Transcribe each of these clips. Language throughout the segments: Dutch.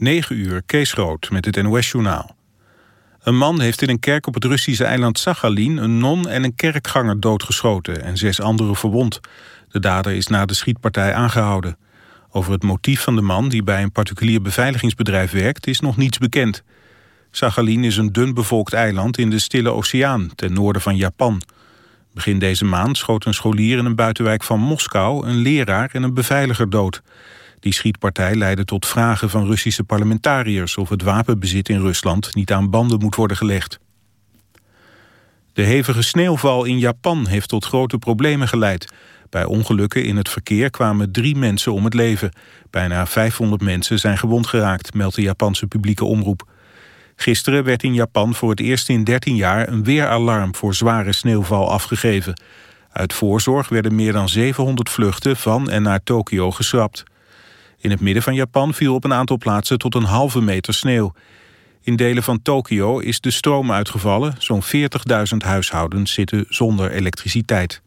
9 uur, Kees Groot met het NOS-journaal. Een man heeft in een kerk op het Russische eiland Sachalin... een non en een kerkganger doodgeschoten en zes anderen verwond. De dader is na de schietpartij aangehouden. Over het motief van de man, die bij een particulier beveiligingsbedrijf werkt... is nog niets bekend. Sachalin is een dun bevolkt eiland in de Stille Oceaan... ten noorden van Japan. Begin deze maand schoot een scholier in een buitenwijk van Moskou... een leraar en een beveiliger dood... Die schietpartij leidde tot vragen van Russische parlementariërs... of het wapenbezit in Rusland niet aan banden moet worden gelegd. De hevige sneeuwval in Japan heeft tot grote problemen geleid. Bij ongelukken in het verkeer kwamen drie mensen om het leven. Bijna 500 mensen zijn gewond geraakt, meldt de Japanse publieke omroep. Gisteren werd in Japan voor het eerst in 13 jaar... een weeralarm voor zware sneeuwval afgegeven. Uit voorzorg werden meer dan 700 vluchten van en naar Tokio geschrapt. In het midden van Japan viel op een aantal plaatsen tot een halve meter sneeuw. In delen van Tokio is de stroom uitgevallen. Zo'n 40.000 huishoudens zitten zonder elektriciteit.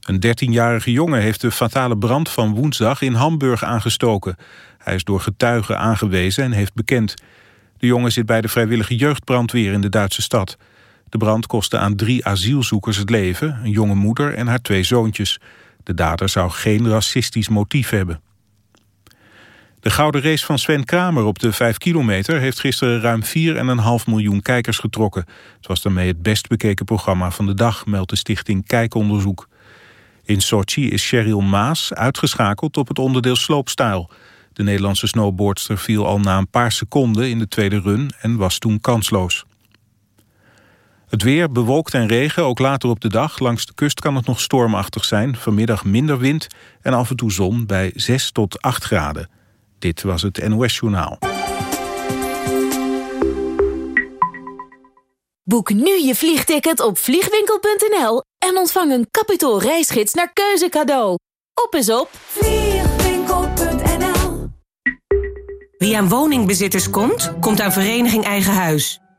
Een 13-jarige jongen heeft de fatale brand van woensdag in Hamburg aangestoken. Hij is door getuigen aangewezen en heeft bekend. De jongen zit bij de vrijwillige jeugdbrandweer in de Duitse stad. De brand kostte aan drie asielzoekers het leven, een jonge moeder en haar twee zoontjes. De dader zou geen racistisch motief hebben. De gouden race van Sven Kramer op de 5 kilometer... heeft gisteren ruim 4,5 miljoen kijkers getrokken. Het was daarmee het best bekeken programma van de dag... meldt de stichting Kijkonderzoek. In Sochi is Cheryl Maas uitgeschakeld op het onderdeel sloopstijl. De Nederlandse snowboardster viel al na een paar seconden in de tweede run... en was toen kansloos. Het weer bewolkt en regen, ook later op de dag. Langs de kust kan het nog stormachtig zijn. Vanmiddag minder wind en af en toe zon bij 6 tot 8 graden. Dit was het NOS Journaal. Boek nu je vliegticket op vliegwinkel.nl en ontvang een kapitaal reisgids naar keuze cadeau. Op is op vliegwinkel.nl Wie aan woningbezitters komt, komt aan Vereniging Eigen Huis.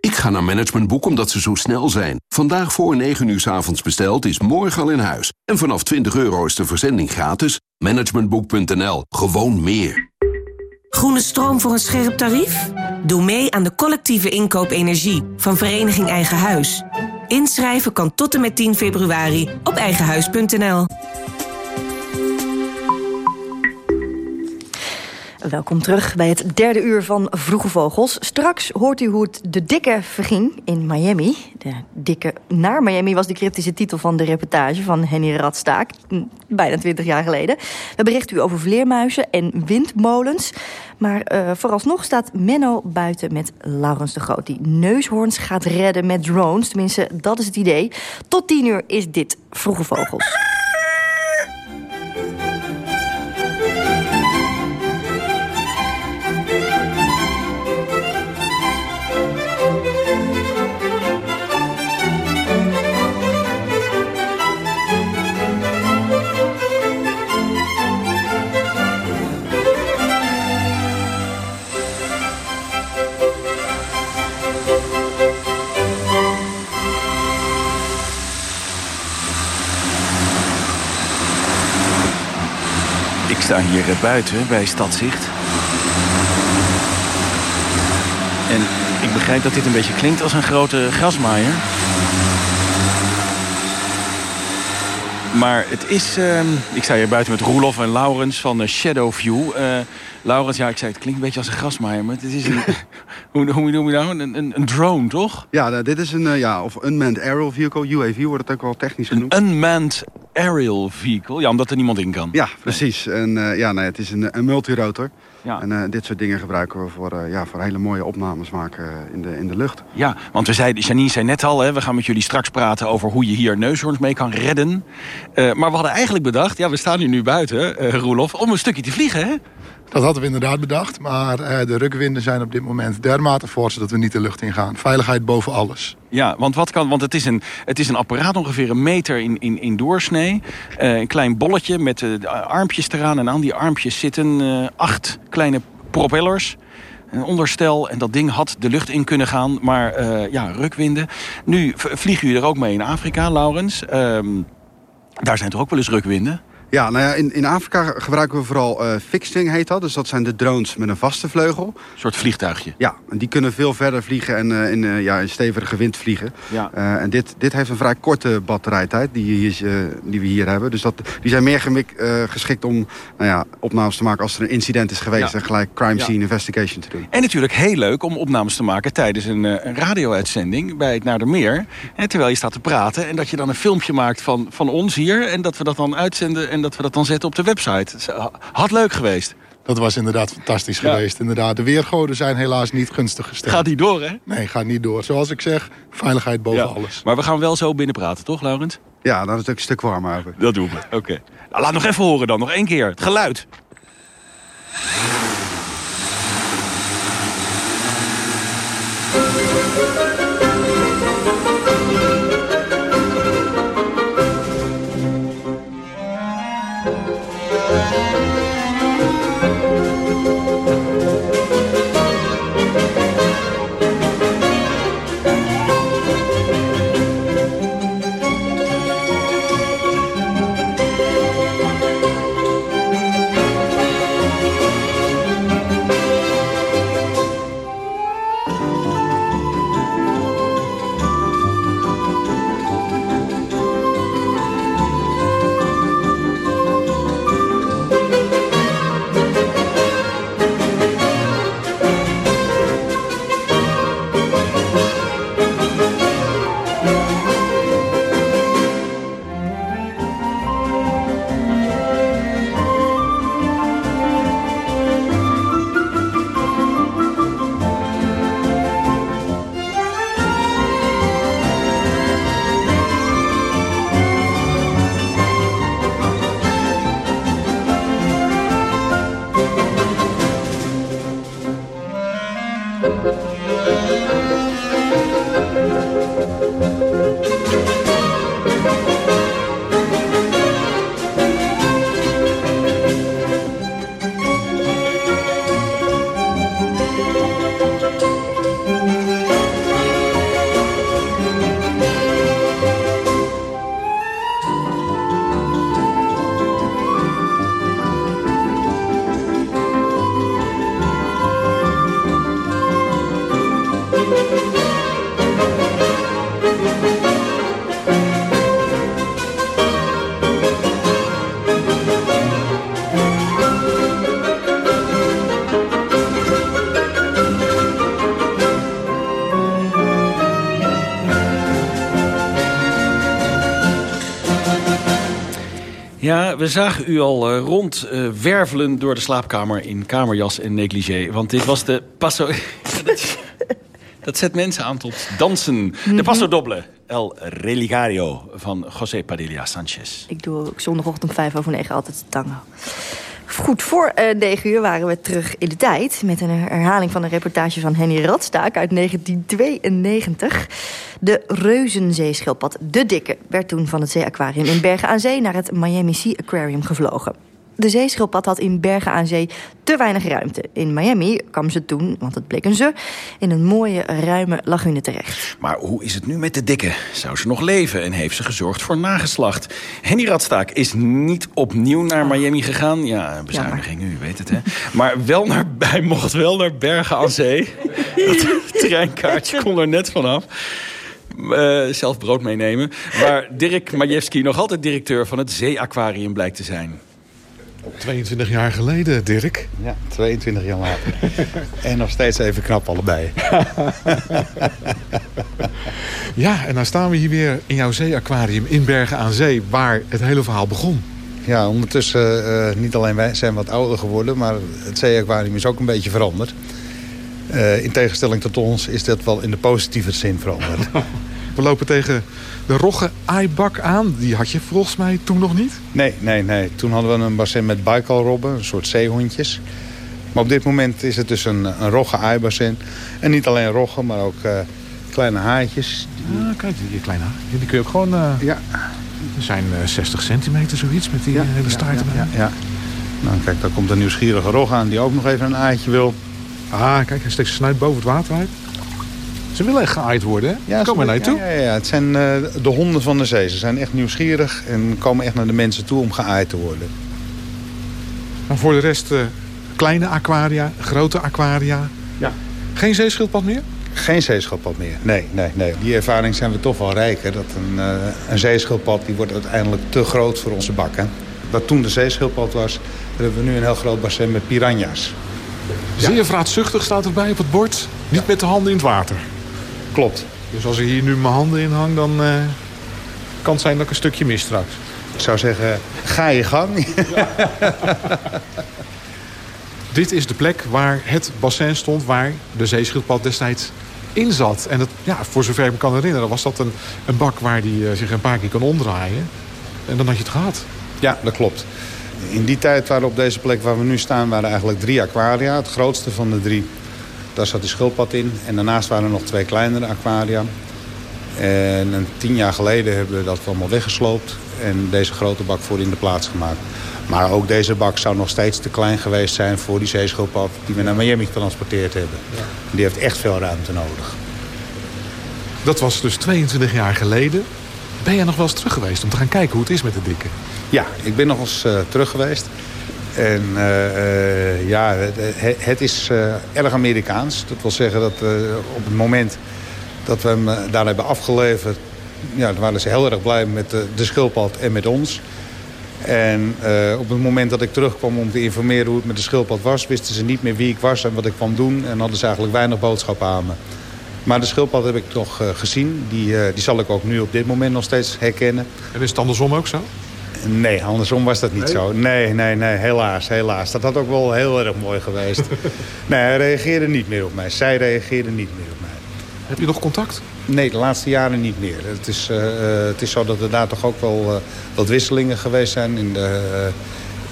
Ik ga naar Managementboek omdat ze zo snel zijn. Vandaag voor 9 uur s avonds besteld is morgen al in huis. En vanaf 20 euro is de verzending gratis. Managementboek.nl. Gewoon meer. Groene stroom voor een scherp tarief? Doe mee aan de collectieve inkoop energie van Vereniging Eigen Huis. Inschrijven kan tot en met 10 februari op eigenhuis.nl. Welkom terug bij het derde uur van Vroege Vogels. Straks hoort u hoe het de dikke verging in Miami. De dikke naar Miami was de cryptische titel van de reportage van Henny Radstaak. hm, Bijna twintig jaar geleden. We berichten u over vleermuizen en windmolens. Maar eh, vooralsnog staat Menno buiten met Laurens de Groot... die neushoorns gaat redden met drones. Tenminste, dat is het idee. Tot tien uur is dit Vroege Vogels. Hier eh, buiten bij Stadzicht. En ik begrijp dat dit een beetje klinkt als een grote grasmaaier. Maar het is... ehm, ik sta hier buiten met Roelof en Laurens van eh, Shadowview. Eh Laurens, ja, ik zei het klinkt een beetje als een grasmaaier, maar het is een... hoe, hoe noem je nou? Een, een, een drone, toch? Ja, nou, dit is een uh, ja, of unmanned aerial vehicle, UAV wordt het ook wel technisch genoemd. Een unmanned aerial vehicle. Ja, omdat er niemand in kan. Ja, precies. En uh, ja, nee, het is een, een multirotor. Ja. En uh, dit soort dingen gebruiken we voor, ja, voor hele mooie opnames maken in de, in de lucht. Ja, want we zeiden, Janine zei net al, hè, we gaan met jullie straks praten over hoe je hier neushoorns mee kan redden. Maar we hadden eigenlijk bedacht, ja, we staan hier nu buiten, Roelof, om een stukje te vliegen, hè? Dat hadden we inderdaad bedacht. Maar uh, de rukwinden zijn op dit moment dermate fors dat we niet de lucht in gaan. Veiligheid boven alles. Ja, want, wat kan, want het, is een, het is een apparaat ongeveer een meter in, in, in doorsnee. Uh, een klein bolletje met uh, armpjes eraan. En aan die armpjes zitten acht kleine propellers een onderstel. En dat ding had de lucht in kunnen gaan. Maar ja, rukwinden. Nu vliegen jullie er ook mee in Afrika, Laurens. Um, daar zijn toch ook wel eens rukwinden? Ja, nou ja, in, in Afrika gebruiken we vooral uh, fixed-wing heet dat. Dus dat zijn de drones met een vaste vleugel. Een soort vliegtuigje? Ja, en die kunnen veel verder vliegen en uh, in, uh, ja, in stevige wind vliegen. Ja. en dit, dit heeft een vrij korte batterijtijd die, hier, die we hier hebben. Dus dat, die zijn meer gemik, geschikt om nou ja, opnames te maken als er een incident is geweest. Ja. En gelijk crime scene ja. investigation te doen. En natuurlijk heel leuk om opnames te maken tijdens een, een radio-uitzending bij het Naar de Meer. Hè, terwijl je staat te praten en dat je dan een filmpje maakt van, van ons hier. En dat we dat dan uitzenden en dat we dat dan zetten op de website. Had leuk geweest. Dat was inderdaad fantastisch ja. geweest. Inderdaad, de weergoden zijn helaas niet gunstig gesteld. Gaat niet door, hè? Nee, gaat niet door. Zoals ik zeg, veiligheid boven ja. alles. Maar we gaan wel zo binnen praten, toch, Laurens? Ja, dan is het ook een stuk warmer. Over. Dat doen we. Oké. Okay. Nou, laat nog even horen dan, nog één keer. Het geluid. We zagen u al uh, rondwervelen uh, door de slaapkamer in kamerjas en negligé. Want dit was de passo... dat, zet mensen aan tot dansen. Mm -hmm. De passo doble, El Religario van José Padilla Sanchez. Ik doe zondagochtend vijf over negen altijd tango. Goed, voor uh, 9 uur waren we terug in de tijd... met een herhaling van een reportage van Henny Radstaak uit 1992. De reuzenzeeschildpad De Dikke werd toen van het zeeaquarium in Bergen aan Zee... naar het Miami Sea Aquarium gevlogen. De zeeschildpad had in Bergen aan Zee te weinig ruimte. In Miami kwam ze toen, want het bleek een ze... in een mooie, ruime lagune terecht. Maar hoe is het nu met de dikke? Zou ze nog leven en heeft ze gezorgd voor nageslacht? Henny Radstaak is niet opnieuw naar Miami gegaan. Ja, bezuiniging, u weet het, hè? Maar wel naar, hij mocht wel naar Bergen aan Zee. Het treinkaartje kon er net vanaf. Uh, zelf brood meenemen. Maar Dirk Majewski nog altijd directeur van het Zeeaquarium blijkt te zijn. 22 jaar geleden, Dirk. Ja, 22 jaar later. en nog steeds even knap allebei. ja, en dan staan we hier weer in jouw zeeaquarium in Bergen aan Zee... waar het hele verhaal begon. Ja, ondertussen uh, niet alleen wij zijn wat ouder geworden... maar het zeeaquarium is ook een beetje veranderd. Uh, in tegenstelling tot ons is dat wel in de positieve zin veranderd. We lopen tegen de rogge aaibak aan. Die had je volgens mij toen nog niet? Nee, nee, nee. Toen hadden we een bassin met baikalrobben, een soort zeehondjes. Maar op dit moment is het dus een, een rogge. En niet alleen roggen, maar ook uh, kleine haartjes. Ah, kijk, die kleine haartjes. Die kun je ook gewoon... Uh, ja. Er zijn 60 centimeter zoiets met die ja, hele staart ja, ja, ja, Nou, kijk, daar komt een nieuwsgierige rog aan die ook nog even een aaitje wil. Ah, kijk, hij steekt zijn snuit boven het water uit. Ze willen echt geaaid worden, hè? Ja, komen naar je toe. Ja, ja, ja, het zijn uh, de honden van de zee. Ze zijn echt nieuwsgierig en komen echt naar de mensen toe om geaaid te worden. Maar voor de rest uh, kleine aquaria, grote aquaria. Ja. Geen zeeschildpad meer? Geen zeeschildpad meer, nee, nee, nee. Die ervaring zijn we toch wel rijker. Dat een, uh, een zeeschildpad die wordt uiteindelijk te groot voor onze bakken. Wat toen de zeeschildpad was, hebben we nu een heel groot bassin met piranha's. Zeer vraatzuchtig staat erbij op het bord. Niet met de handen in het water. Klopt. Dus als ik hier nu mijn handen in hang, dan uh, kan het zijn dat ik een stukje mis straks. Ik zou zeggen, ga je gang. Dit is de plek waar het bassin stond waar de zeeschildpad destijds in zat. En het, ja, voor zover ik me kan herinneren was dat een, een bak waar die uh, zich een paar keer kan omdraaien. En dan had je het gehad. Ja, dat klopt. In die tijd waren op deze plek waar we nu staan waren eigenlijk drie aquaria. Het grootste van de drie daar zat de schildpad in. En daarnaast waren er nog twee kleinere aquaria. En een tien jaar geleden hebben we dat allemaal weggesloopt. En deze grote bak voor in de plaats gemaakt. Maar ook deze bak zou nog steeds te klein geweest zijn voor die zeeschildpad die we naar Miami getransporteerd hebben. Ja. Die heeft echt veel ruimte nodig. Dat was dus 22 jaar geleden. Ben jij nog wel eens terug geweest om te gaan kijken hoe het is met de dikke? Ja, ik ben nog eens uh, terug geweest. En uh, ja, het, is uh, erg Amerikaans. Dat wil zeggen dat op het moment dat we hem daar hebben afgeleverd... Ja, dan waren ze heel erg blij met de, schildpad en met ons. En op het moment dat ik terugkwam om te informeren hoe het met de schildpad was... wisten ze niet meer wie ik was en wat ik kwam doen. En hadden ze eigenlijk weinig boodschap aan me. Maar de schildpad heb ik toch gezien. Die, die zal ik ook nu op dit moment nog steeds herkennen. En is het andersom ook zo? Nee, andersom was dat niet nee? zo. Nee, nee, nee, helaas, helaas. Dat had ook wel heel erg mooi geweest. nee, hij reageerde niet meer op mij. Zij reageerde niet meer op mij. Heb je nog contact? Nee, de laatste jaren niet meer. Het is, uh, het is zo dat er daar toch ook wel uh, wat wisselingen geweest zijn in de,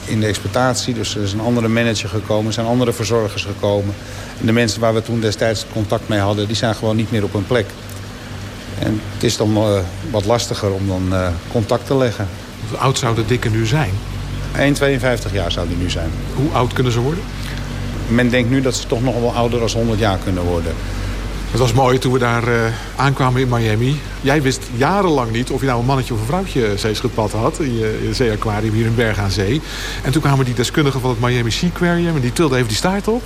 uh, in de exploitatie. Dus er is een andere manager gekomen, er zijn andere verzorgers gekomen. En de mensen waar we toen destijds contact mee hadden, die zijn gewoon niet meer op hun plek. En het is dan wat lastiger om dan contact te leggen. Hoe oud zou de dikke nu zijn? 1,52 jaar zou die nu zijn. Hoe oud kunnen ze worden? Men denkt nu dat ze toch nog wel ouder dan 100 jaar kunnen worden. Het was mooi toen we daar uh, aankwamen in Miami. Jij wist jarenlang niet of je nou een mannetje of een vrouwtje zeeschildpad had... in je, je zeeaquarium hier in Berg aan Zee. En toen kwamen die deskundigen van het Miami Sea Aquarium... en die tilden even die staart op.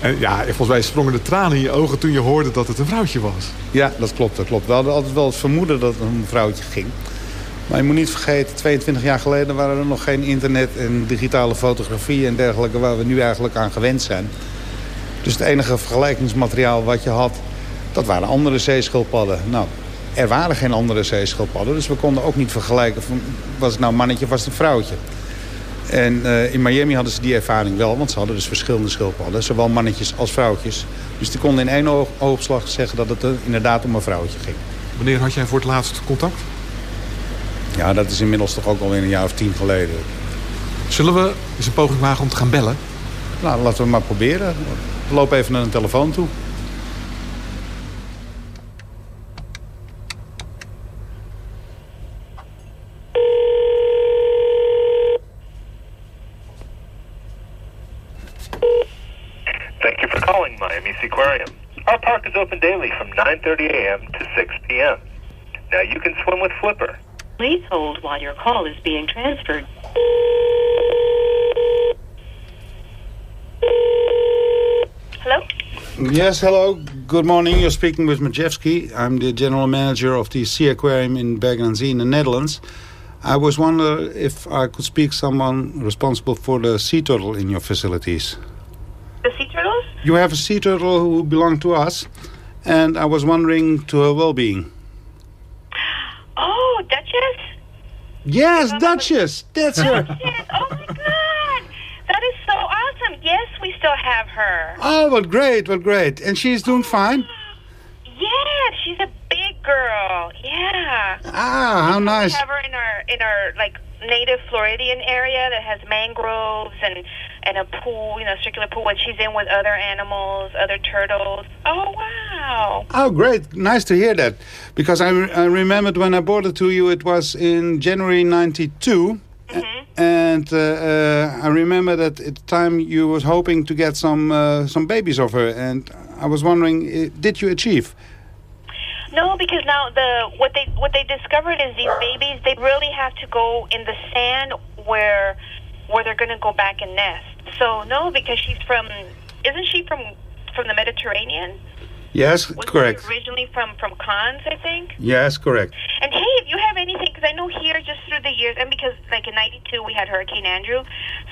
En ja, volgens mij sprongen de tranen in je ogen toen je hoorde dat het een vrouwtje was. Ja, dat klopt, dat klopt. We hadden altijd wel het vermoeden dat het een vrouwtje ging. Maar je moet niet vergeten, 22 jaar geleden waren er nog geen internet en digitale fotografie en dergelijke waar we nu eigenlijk aan gewend zijn. Dus het enige vergelijkingsmateriaal wat je had, dat waren andere zeeschildpadden. Nou, er waren geen andere zeeschildpadden, dus we konden ook niet vergelijken van was het nou een mannetje of was het een vrouwtje. En uh, in Miami hadden ze die ervaring wel, want ze hadden dus verschillende schildpadden, zowel mannetjes als vrouwtjes. Dus die konden in één oog, oogopslag zeggen dat het inderdaad om een vrouwtje ging. Wanneer had jij voor het laatst contact? Ja, dat is inmiddels toch ook alweer een jaar of tien geleden. Zullen we eens een poging wagen om te gaan bellen? Nou, laten we maar proberen. We lopen even naar een telefoon toe. Thank you for calling Miami Aquarium. Our park is open daily from 9.30 a.m. to 6 p.m. Now you can swim with Flipper. Please hold while your call is being transferred. Hello? Yes, hello. Good morning. You're speaking with Majewski. I'm the general manager of the Sea Aquarium in Bergen in the Netherlands. I was wondering if I could speak someone responsible for the sea turtle in your facilities. The sea turtles? You have a sea turtle who belong to us, and I was wondering to her well-being. Oh, Duchess? Yes, Duchess. That's her. Duchess. Oh my God. That is so awesome. Yes, we still have her. Oh, well, great, well, great. And she's doing fine? Yeah, she's a big girl. Yeah. Ah, how nice. We have her in our in our like native Floridian area that has mangroves and and a pool, you know, circular pool, and she's in with other animals, other turtles. Oh wow! Oh, great. Nice to hear that. Because I, re- I remembered when I brought it to you, it was in January 92. And uh, uh, I remember that at the time you was hoping to get some uh, some babies of her. And I was wondering, uh, did you achieve? No, because now the what they what they discovered is these babies they really have to go in the sand where where they're going to go back and nest. So no, because she's from isn't she from from the Mediterranean? Yes, Was correct. She originally from from Cannes, I think. Yes, correct. And hey, if you have anything, because I know here just through the years, and because like in '92 we had Hurricane Andrew,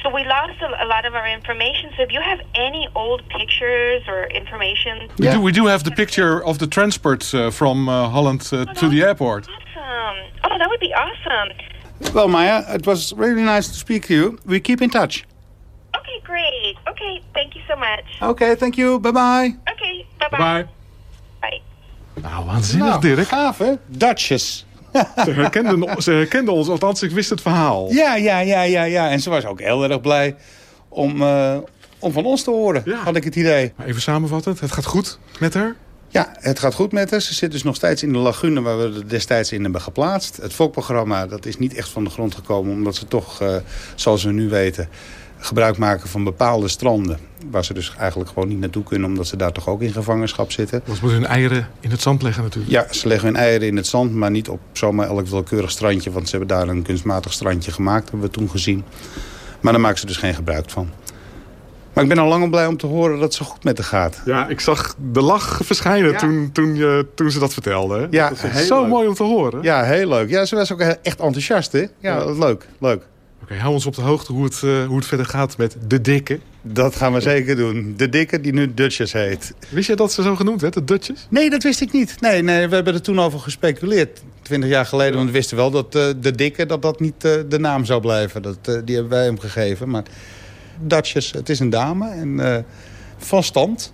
so we lost a, a lot of our information. So if you have any old pictures or information, We, do, we do have the picture of the transport uh, from uh, Holland uh, to the airport. awesome. Oh, that would be awesome. Well, Maya, it was really nice to speak to you. We keep in touch. Okay, great. Okay, thank you so much. Okay, thank you. Bye-bye. Okay, bye bye. Bye. Bye. Nou, waanzinnig, Nou, Dirk. gaaf, hè? Dutchess. Ze herkenden, ze herkenden ons, althans ik wist het verhaal. Ja, ja, ja, ja, ja. En ze was ook heel erg blij om, eh, om van ons te horen, had ik het idee. Maar even samenvattend, het gaat goed met haar? Ja, het gaat goed met haar. Ze zit dus nog steeds in de lagune waar we er destijds in hebben geplaatst. Het fokprogramma dat is niet echt van de grond gekomen... omdat ze toch, eh, zoals we nu weten, gebruik maken van bepaalde stranden... waar ze dus eigenlijk gewoon niet naartoe kunnen... omdat ze daar toch ook in gevangenschap zitten. Want ze moeten hun eieren in het zand leggen natuurlijk. Ja, ze leggen hun eieren in het zand, maar niet op zomaar elk willekeurig strandje. Want ze hebben daar een kunstmatig strandje gemaakt, hebben we toen gezien. Maar daar maken ze dus geen gebruik van. Maar ik ben al lang blij om te horen dat zo goed met haar gaat. Ja, ik zag de lach verschijnen Ja. toen, toen, je, toen ze dat vertelde. Ja, dat is heel zo leuk. mooi om te horen. Ja, heel leuk. Ja, ze was ook echt enthousiast, hè? Ja, leuk, leuk. Oké, hou ons op de hoogte hoe het, eh, hoe het verder gaat met de dikke. Dat gaan we zeker doen. De dikke die nu Dutchess heet. Wist jij dat ze zo genoemd werd, de Dutchess? Nee, dat wist ik niet. Nee, nee we hebben er toen over gespeculeerd. Twintig jaar geleden, want we wisten wel dat eh, de dikke... dat dat niet eh, de naam zou blijven. Dat, die hebben wij hem gegeven. Maar Dutchess, het is een dame. En eh, van stand.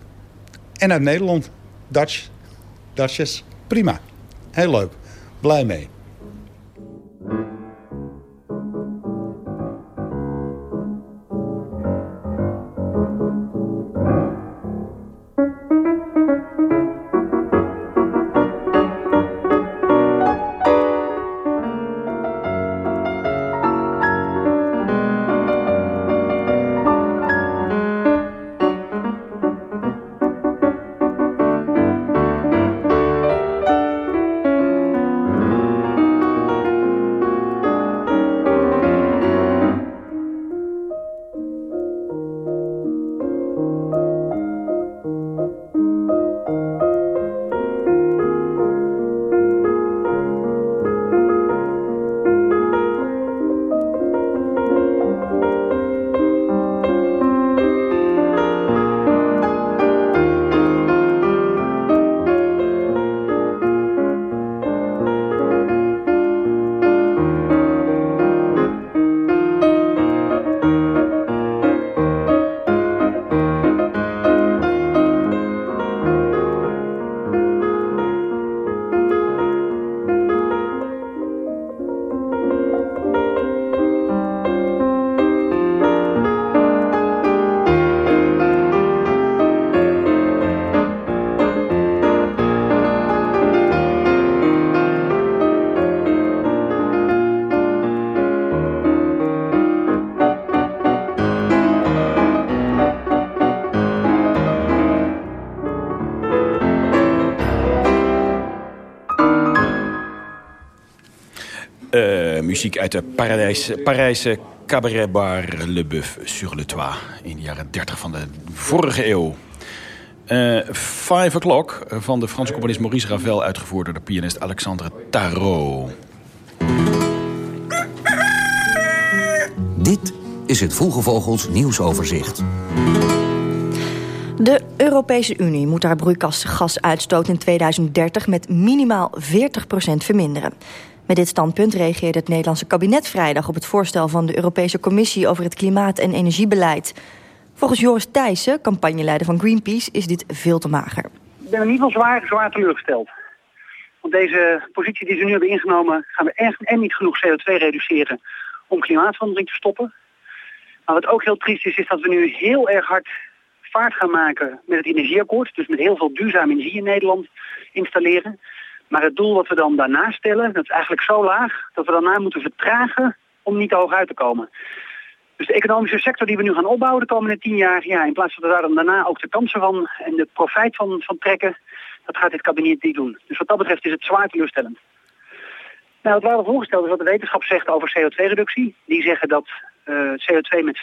En uit Nederland. Dutch. Prima. Heel leuk. Blij mee. Muziek uit de Paradijs, Parijse cabaretbar Le Boeuf sur le Toit. In de jaren 30 van de vorige eeuw. Eh, Five O'Clock van de Franse componist Maurice Ravel... uitgevoerd door de pianist Alexandre Tarot. Dit is het Vroege Vogels nieuwsoverzicht. De Europese Unie moet haar broeikasgasuitstoot in 2030 met minimaal 40% verminderen. Met dit standpunt reageerde het Nederlandse kabinet vrijdag op het voorstel van de Europese Commissie over het klimaat- en energiebeleid. Volgens Joris Thijssen, campagneleider van Greenpeace, is dit veel te mager. Ik ben in ieder geval zwaar, zwaar teleurgesteld. Want deze positie die ze nu hebben ingenomen, gaan we echt en niet genoeg CO2 reduceren om klimaatverandering te stoppen. Maar wat ook heel triest is, is dat we nu heel erg hard vaart gaan maken met het energieakkoord. Dus met heel veel duurzame energie in Nederland installeren. Maar het doel wat we dan daarna stellen, dat is eigenlijk zo laag... dat we daarna moeten vertragen om niet te hoog uit te komen. Dus de economische sector die we nu gaan opbouwen de komende tien jaar... Ja, in plaats van dat we daar dan daarna ook de kansen van en de profijt van, van trekken... dat gaat dit kabinet niet doen. Dus wat dat betreft is het zwaar teleurstellend. Nou, wat we hadden voorgesteld is wat de wetenschap zegt over CO2-reductie. Die zeggen dat uh, CO2 met 55%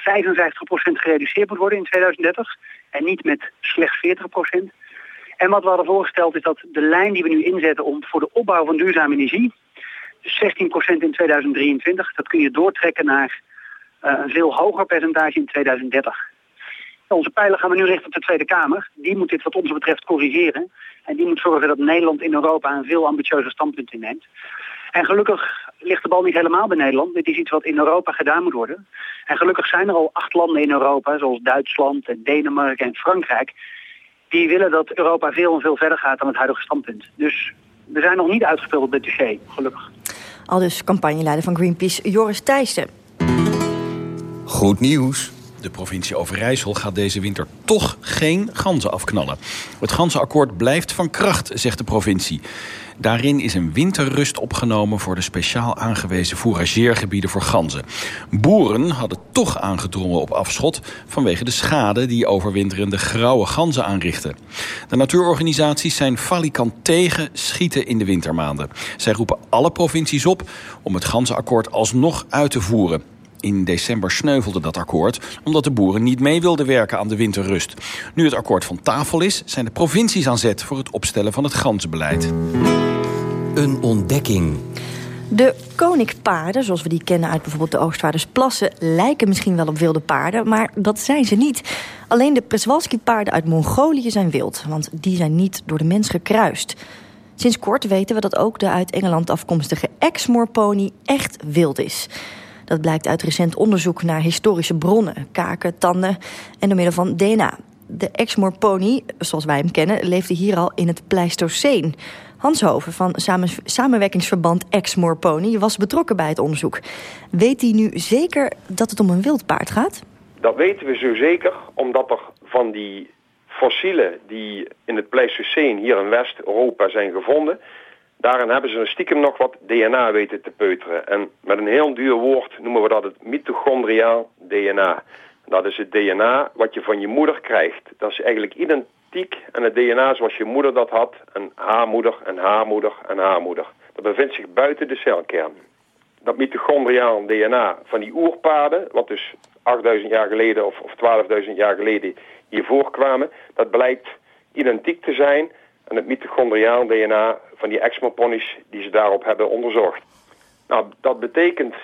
gereduceerd moet worden in 2030 en niet met slechts 40%. En wat we hadden voorgesteld is dat de lijn die we nu inzetten om voor de opbouw van duurzame energie, dus 16% in 2023, dat kun je doortrekken naar uh, een veel hoger percentage in 2030. Onze pijlen gaan we nu richten op de Tweede Kamer. Die moet dit wat ons betreft corrigeren. En die moet zorgen dat Nederland in Europa een veel ambitieuzer standpunt inneemt. En gelukkig ligt de bal niet helemaal bij Nederland. Dit is iets wat in Europa gedaan moet worden. En gelukkig zijn er al acht landen in Europa, zoals Duitsland en Denemarken en Frankrijk... die willen dat Europa veel en veel verder gaat dan het huidige standpunt. Dus we zijn nog niet uitgespeeld op dit dossier, gelukkig. Al dus campagneleider van Greenpeace, Joris Thijssen. Goed nieuws. De provincie Overijssel gaat deze winter toch geen ganzen afknallen. Het ganzenakkoord blijft van kracht, zegt de provincie. Daarin is een winterrust opgenomen voor de speciaal aangewezen fourageergebieden voor ganzen. Boeren hadden toch aangedrongen op afschot vanwege de schade die overwinterende grauwe ganzen aanrichten. De natuurorganisaties zijn falikant tegen schieten in de wintermaanden. Zij roepen alle provincies op om het ganzenakkoord alsnog uit te voeren. In december sneuvelde dat akkoord omdat de boeren niet mee wilden werken aan de winterrust. Nu het akkoord van tafel is, zijn de provincies aan zet voor het opstellen van het ganzenbeleid. Een ontdekking. De koninkpaarden, zoals we die kennen uit bijvoorbeeld de Oostvaardersplassen... lijken misschien wel op wilde paarden, maar dat zijn ze niet. Alleen de Przewalski-paarden uit Mongolië zijn wild... want die zijn niet door de mens gekruist. Sinds kort weten we dat ook de uit Engeland afkomstige Exmoor-pony echt wild is... Dat blijkt uit recent onderzoek naar historische bronnen, kaken, tanden en door middel van DNA. De Exmoor pony, zoals wij hem kennen, leefde hier al in het Pleistoceen. Hans Hoven van samen, samenwerkingsverband Exmoor Pony was betrokken bij het onderzoek. Weet hij nu zeker dat het om een wildpaard gaat? Dat weten we zo zeker, omdat er van die fossielen die in het Pleistoceen hier in West-Europa zijn gevonden... Daarin hebben ze stiekem nog wat DNA weten te peuteren. En met een heel duur woord noemen we dat het mitochondriaal DNA. Dat is het DNA wat je van je moeder krijgt. Dat is eigenlijk identiek aan het DNA zoals je moeder dat had. Een haarmoeder, een haarmoeder, een haarmoeder. Dat bevindt zich buiten de celkern. Dat mitochondriaal DNA van die oerpaarden, wat dus 8000 jaar geleden of, of 12.000 jaar geleden hier voorkwamen, dat blijkt identiek te zijn aan het mitochondriaal DNA van die exmoponies die ze daarop hebben onderzocht. Nou, dat betekent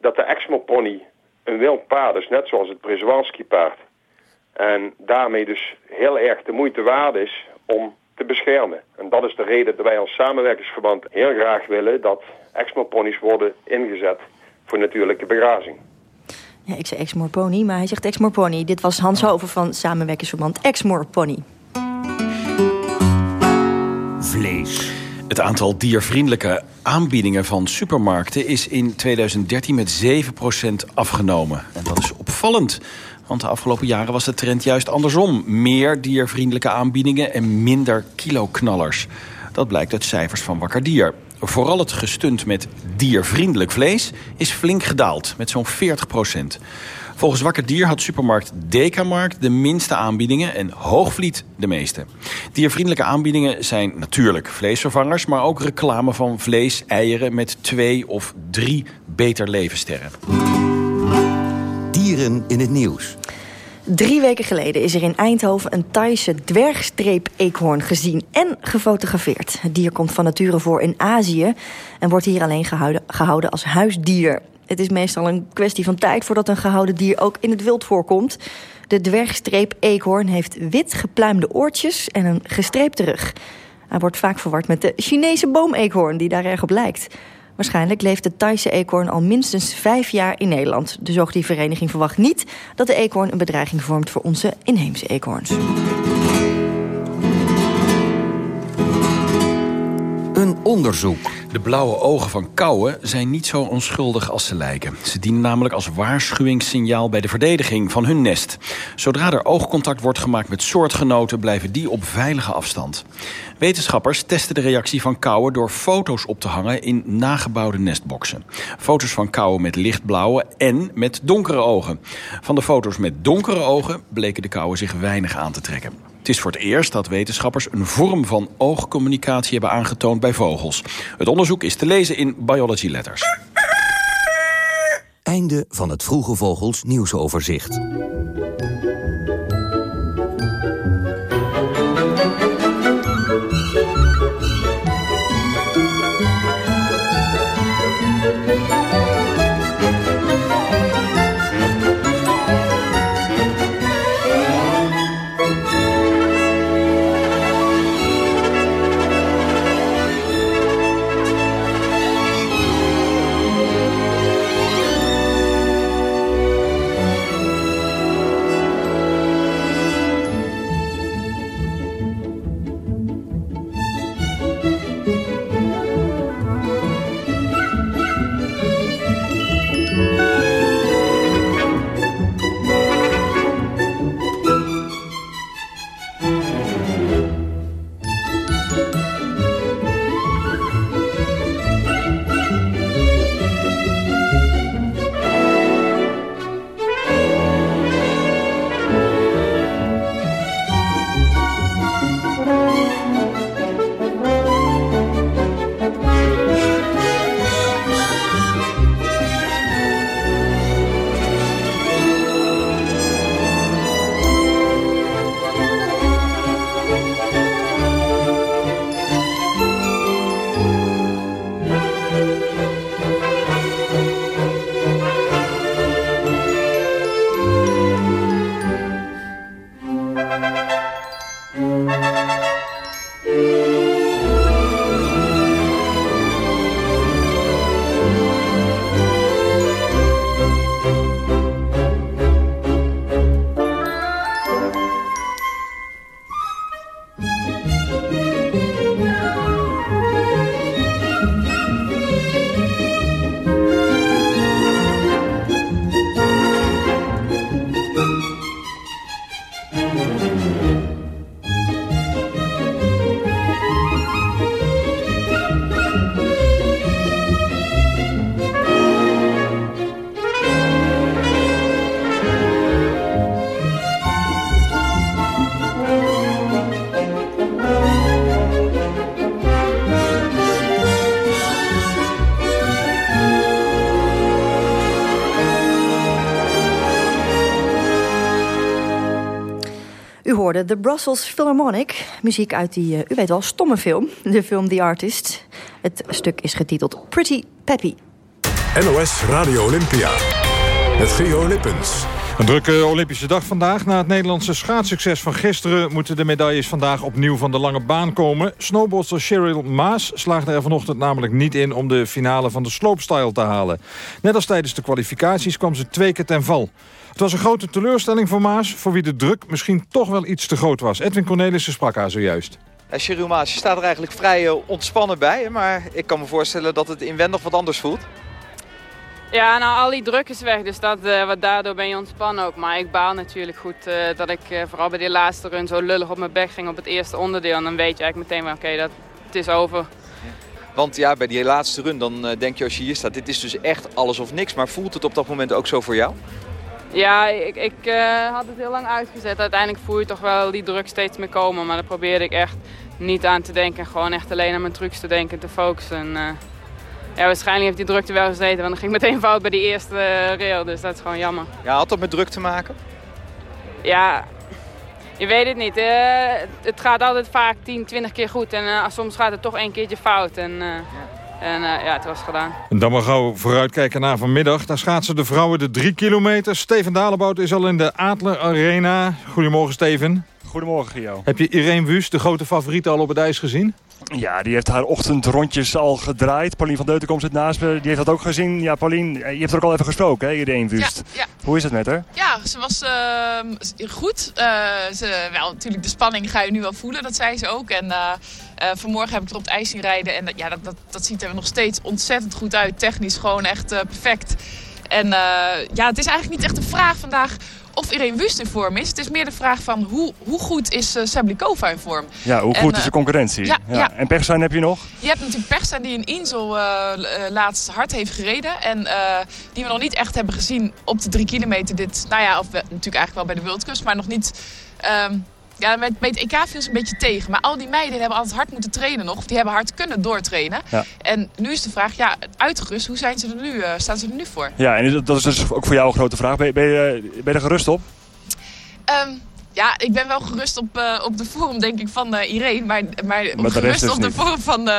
dat de exmopony een wild paard is, net zoals het Przewalski paard. En daarmee dus heel erg de moeite waard is om te beschermen. En dat is de reden dat wij als samenwerkingsverband heel graag willen dat exmoponies worden ingezet voor natuurlijke begrazing. Ja, ik zei Exmoor Pony, maar hij zegt Exmoor Pony. Dit was Hans Hoven van samenwerkingsverband Exmoor Pony. Vlees. Het aantal diervriendelijke aanbiedingen van supermarkten is in 2013 met 7% afgenomen. En dat is opvallend. Want de afgelopen jaren was de trend juist andersom. Meer diervriendelijke aanbiedingen en minder kiloknallers. Dat blijkt uit cijfers van Wakker Dier. Vooral het gestunt met diervriendelijk vlees is flink gedaald, met zo'n 40 Volgens Wakker Dier had supermarkt Dekamarkt de minste aanbiedingen en Hoogvliet de meeste. Diervriendelijke aanbiedingen zijn natuurlijk vleesvervangers... maar ook reclame van vlees, eieren met twee of drie beter levensterren. Dieren in het nieuws. Drie weken geleden is er in Eindhoven een Thaise dwergstreep-eekhoorn gezien en gefotografeerd. Het dier komt van nature voor in Azië en wordt hier alleen gehouden, gehouden als huisdier. Het is meestal een kwestie van tijd voordat een gehouden dier ook in het wild voorkomt. De dwergstreep-eekhoorn heeft wit gepluimde oortjes en een gestreepte rug. Hij wordt vaak verward met de Chinese boomeekhoorn die daar erg op lijkt. Waarschijnlijk leeft de Thaise eekhoorn al minstens vijf jaar in Nederland. De zoogdiervereniging verwacht niet dat de eekhoorn een bedreiging vormt voor onze inheemse eekhoorns. Onderzoek. De blauwe ogen van kauwen zijn niet zo onschuldig als ze lijken. Ze dienen namelijk als waarschuwingssignaal bij de verdediging van hun nest. Zodra er oogcontact wordt gemaakt met soortgenoten... blijven die op veilige afstand. Wetenschappers testen de reactie van kauwen... door foto's op te hangen in nagebouwde nestboxen. Foto's van kauwen met lichtblauwe en met donkere ogen. Van de foto's met donkere ogen bleken de kauwen zich weinig aan te trekken. Het is voor het eerst dat wetenschappers een vorm van oogcommunicatie hebben aangetoond bij vogels. Het onderzoek is te lezen in Biology Letters. Einde van het Vroege Vogels nieuwsoverzicht. De Brussels Philharmonic, muziek uit die, uh, u weet wel, stomme film. De film The Artist. Het stuk is getiteld Pretty Peppy. NOS Radio Olympia. Met Gio Lippens. Een drukke Olympische dag vandaag. Na het Nederlandse schaatssucces van gisteren... moeten de medailles vandaag opnieuw van de lange baan komen. Snowboardster Cheryl Maas slaagde er vanochtend namelijk niet in... om de finale van de slopestyle te halen. Net als tijdens de kwalificaties kwam ze twee keer ten val. Het was een grote teleurstelling voor Maas... voor wie de druk misschien toch wel iets te groot was. Edwin Cornelissen sprak haar zojuist. Cheryl Maas, je staat er eigenlijk vrij uh, ontspannen bij. Maar ik kan me voorstellen dat het inwendig wat anders voelt. Ja, nou al die druk is weg, dus dat, uh, wat daardoor ben je ontspannen ook. Maar ik baal natuurlijk goed uh, dat ik uh, vooral bij die laatste run zo lullig op mijn bek ging op het eerste onderdeel. En dan weet je eigenlijk meteen, oké, okay, dat het is over. Want ja, bij die laatste run dan denk je als je hier staat, dit is dus echt alles of niks. Maar voelt het op dat moment ook zo voor jou? Ja, ik, ik had het heel lang uitgezet. Uiteindelijk voel je toch wel die druk steeds meer komen. Maar daar probeerde ik echt niet aan te denken. Gewoon echt alleen aan mijn trucs te denken, te focussen. Ja, waarschijnlijk heeft die drukte wel gezeten, want dan ging meteen fout bij die eerste uh, rail, dus dat is gewoon jammer. Ja, had dat met druk te maken? Ja, je weet het niet. Uh, het gaat altijd vaak 10, 20 keer goed en uh, soms gaat het toch één keertje fout. En, ja. En ja, het was gedaan. En dan maar gauw vooruitkijken naar vanmiddag. Daar schaatsen de vrouwen de drie kilometer. Steven Dalebout is al in de Adler Arena. Goedemorgen Steven. Goedemorgen, Gio. Heb je Irene Wust, de grote favoriete, al op het ijs gezien? Ja, die heeft haar ochtendrondjes al gedraaid. Paulien van Deutenkom zit naast me. Die heeft dat ook gezien. Ja, Paulien, eh, je hebt er ook al even gesproken, hè, Irene Wust. Ja, ja. Hoe is het met haar? Ja, ze was uh, goed. Uh, ze, wel, natuurlijk de spanning ga je nu wel voelen, dat zei ze ook. En uh, vanmorgen heb ik er op het ijs zien rijden. En ja, dat, dat, dat ziet er nog steeds ontzettend goed uit. Technisch gewoon echt perfect. En ja, het is eigenlijk niet echt een vraag vandaag of Irene Wust in vorm is. Het is meer de vraag van hoe, hoe goed is uh, Sablikova in vorm. Ja, hoe goed is de concurrentie? Ja, ja. En Pechstein heb je nog? Je hebt natuurlijk Pechstein die in Insel uh, laatst hard heeft gereden. En uh, die we nog niet echt hebben gezien op de drie kilometer. Dit, nou ja, of we, natuurlijk eigenlijk wel bij de World Cup, maar nog niet... Um, ja, met, met EK viel ze een beetje tegen. Maar al die meiden hebben altijd hard moeten trainen nog. Of die hebben hard kunnen doortrainen. Ja. En nu is de vraag, ja, uitgerust, hoe zijn ze er nu, uh, staan ze er nu voor? Ja, en dat is dus ook voor jou een grote vraag. Ben je, ben je, ben je er gerust op? Um, ja, ik ben wel gerust op, uh, op de vorm, denk ik, van uh, Irene. Maar, maar, maar gerust op de vorm van... Uh,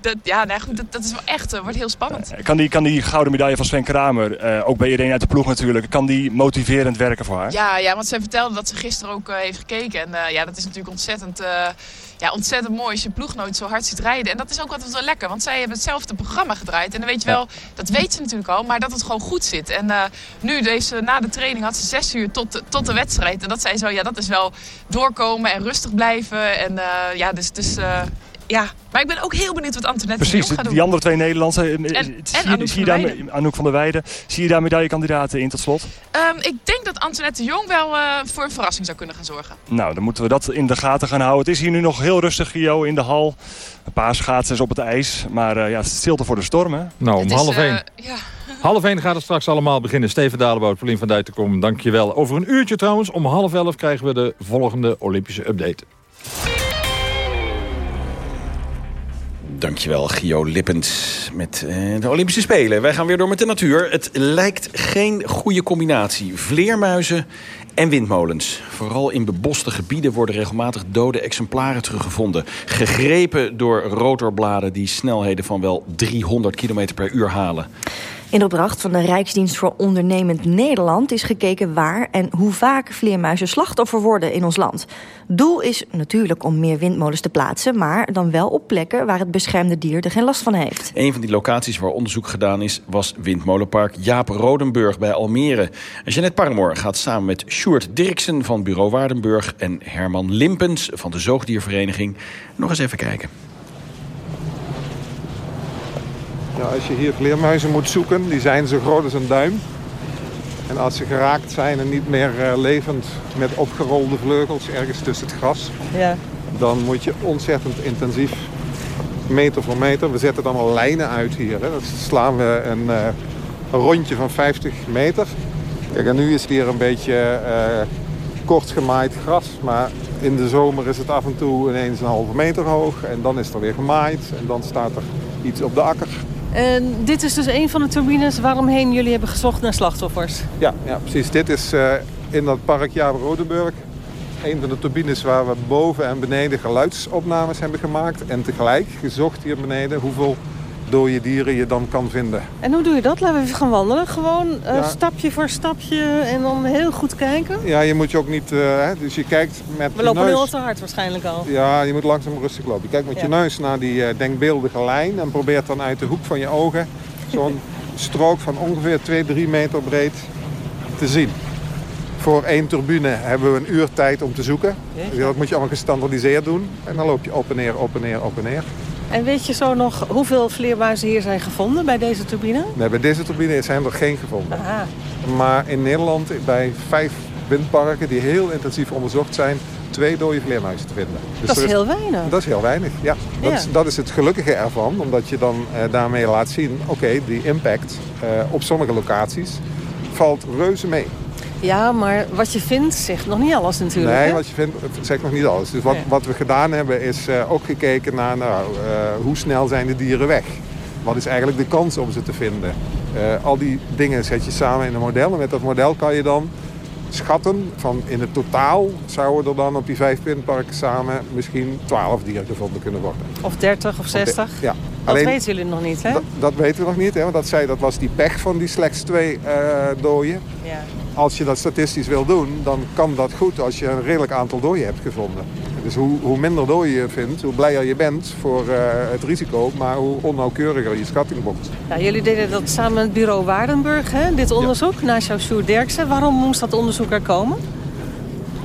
dat, ja, nou goed, dat, dat is wel echt, wordt heel spannend. Kan die, kan die gouden medaille van Sven Kramer, ook bij Irene uit de ploeg natuurlijk... kan die motiverend werken voor haar? Ja, ja want ze vertelde dat ze gisteren ook heeft gekeken. En ja, dat is natuurlijk ontzettend... ja, ontzettend mooi als je ploeggenoot zo hard ziet rijden. En dat is ook altijd wel lekker, want zij hebben hetzelfde programma gedraaid. En dan weet je wel, dat weet ze natuurlijk al, maar dat het gewoon goed zit. En uh, nu, deze, na de training, had ze zes uur tot de, tot de wedstrijd. En dat zei zo, ja, dat is wel doorkomen en rustig blijven. En uh, ja, dus... dus uh, ja, maar ik ben ook heel benieuwd wat Antoinette Precies, gaat doen. die andere twee Nederlandse. En, en zie, Anouk, zie van daar, Anouk van der Weijden. Zie je daar medaillekandidaten in tot slot? Um, ik denk dat Antoinette de Jong wel uh, voor een verrassing zou kunnen gaan zorgen. Nou, dan moeten we dat in de gaten gaan houden. Het is hier nu nog heel rustig, Gio, in de hal. Een paar schaatsers op het ijs. Maar uh, ja, het is stilte voor de storm, hè? Nou, om half één. Uh, ja. Half één gaat het straks allemaal beginnen. Steven Dalebout, Paulien van Duitenkom, dankjewel. Over een uurtje trouwens, om half elf krijgen we de volgende Olympische update. Dankjewel, Gio Lippens met uh, de Olympische Spelen. Wij gaan weer door met de natuur. Het lijkt geen goede combinatie. Vleermuizen en windmolens. Vooral in beboste gebieden worden regelmatig dode exemplaren teruggevonden. Gegrepen door rotorbladen die snelheden van wel 300 km per uur halen. In opdracht van de Rijksdienst voor Ondernemend Nederland is gekeken waar en hoe vaak vleermuizen slachtoffer worden in ons land. Doel is natuurlijk om meer windmolens te plaatsen, maar dan wel op plekken waar het beschermde dier er geen last van heeft. Een van die locaties waar onderzoek gedaan is, was windmolenpark Jaap Rodenburg bij Almere. Jeannette Parmoor gaat samen met Sjoerd Dirksen van Bureau Waardenburg en Herman Limpens van de Zoogdiervereniging nog eens even kijken. Ja, als je hier vleermuizen moet zoeken, die zijn zo groot als een duim. En als ze geraakt zijn en niet meer uh, levend met opgerolde vleugels ergens tussen het gras... Ja. dan moet je ontzettend intensief, meter voor meter... We zetten dan al lijnen uit hier. Hè. Dan slaan we een, uh, een, rondje van 50 meter. Kijk, en nu is het hier een beetje uh, kort gemaaid gras. Maar in de zomer is het af en toe ineens een halve meter hoog. En dan is er weer gemaaid. En dan staat er iets op de akker. En dit is dus een van de turbines waaromheen jullie hebben gezocht naar slachtoffers? Ja, ja precies. Dit is uh, in dat park Jaap Rodenburg. Een van de turbines waar we boven en beneden geluidsopnames hebben gemaakt. En tegelijk gezocht hier beneden hoeveel dode dieren je dan kan vinden. En hoe doe je dat? Laten we even gaan wandelen. Gewoon uh, ja. stapje voor stapje en dan heel goed kijken? Ja, je moet je ook niet... Uh, hè, dus je kijkt met We lopen nu al te hard waarschijnlijk al. Ja, je moet langzaam rustig lopen. Je kijkt met Ja. je neus naar die uh, denkbeeldige lijn... en probeert dan uit de hoek van je ogen... zo'n strook van ongeveer 2, 3 meter breed te zien. Voor één turbine hebben we een uur tijd om te zoeken. Jeetje. Dat moet je allemaal gestandardiseerd doen. En dan loop je op en neer, op en neer, op en neer. En weet je zo nog hoeveel vleermuizen hier zijn gevonden bij deze turbine? Nee, bij deze turbine zijn er geen gevonden. Aha. Maar in Nederland, bij vijf windparken die heel intensief onderzocht zijn, twee dode vleermuizen te vinden. Dus dat is heel weinig. Dat is heel weinig, ja. Dat, Ja. Is, dat is het gelukkige ervan, omdat je dan eh, daarmee laat zien... oké, die impact eh, op sommige locaties valt reuze mee. Ja, maar wat je vindt zegt nog niet alles natuurlijk. nee, hè? wat je vindt, zegt nog niet alles. Dus wat, Nee. wat we gedaan hebben is eh, ook gekeken naar nou, eh, hoe snel zijn de dieren weg. Wat is eigenlijk de kans om ze te vinden? Eh, al die dingen zet je samen in een model. En met dat model kan je dan schatten van in het totaal zouden er dan op die vijf windparken samen misschien 12 dieren gevonden kunnen worden. Of 30 of 60? Ja, Dat weten jullie nog niet, hè? Dat, dat weten we nog niet, hè? want dat, zei, dat was die pech van die slechts twee uh, dooien. Ja. Als je dat statistisch wil doen, dan kan dat goed als je een redelijk aantal dooien hebt gevonden. Dus hoe, hoe minder dooien je vindt, hoe blijer je bent voor uh, het risico, maar hoe onnauwkeuriger je schatting wordt. Ja, jullie deden dat samen met bureau Waardenburg, hè? dit onderzoek, ja. naast jouw Sjoerd Derksen. Waarom moest dat onderzoek er komen?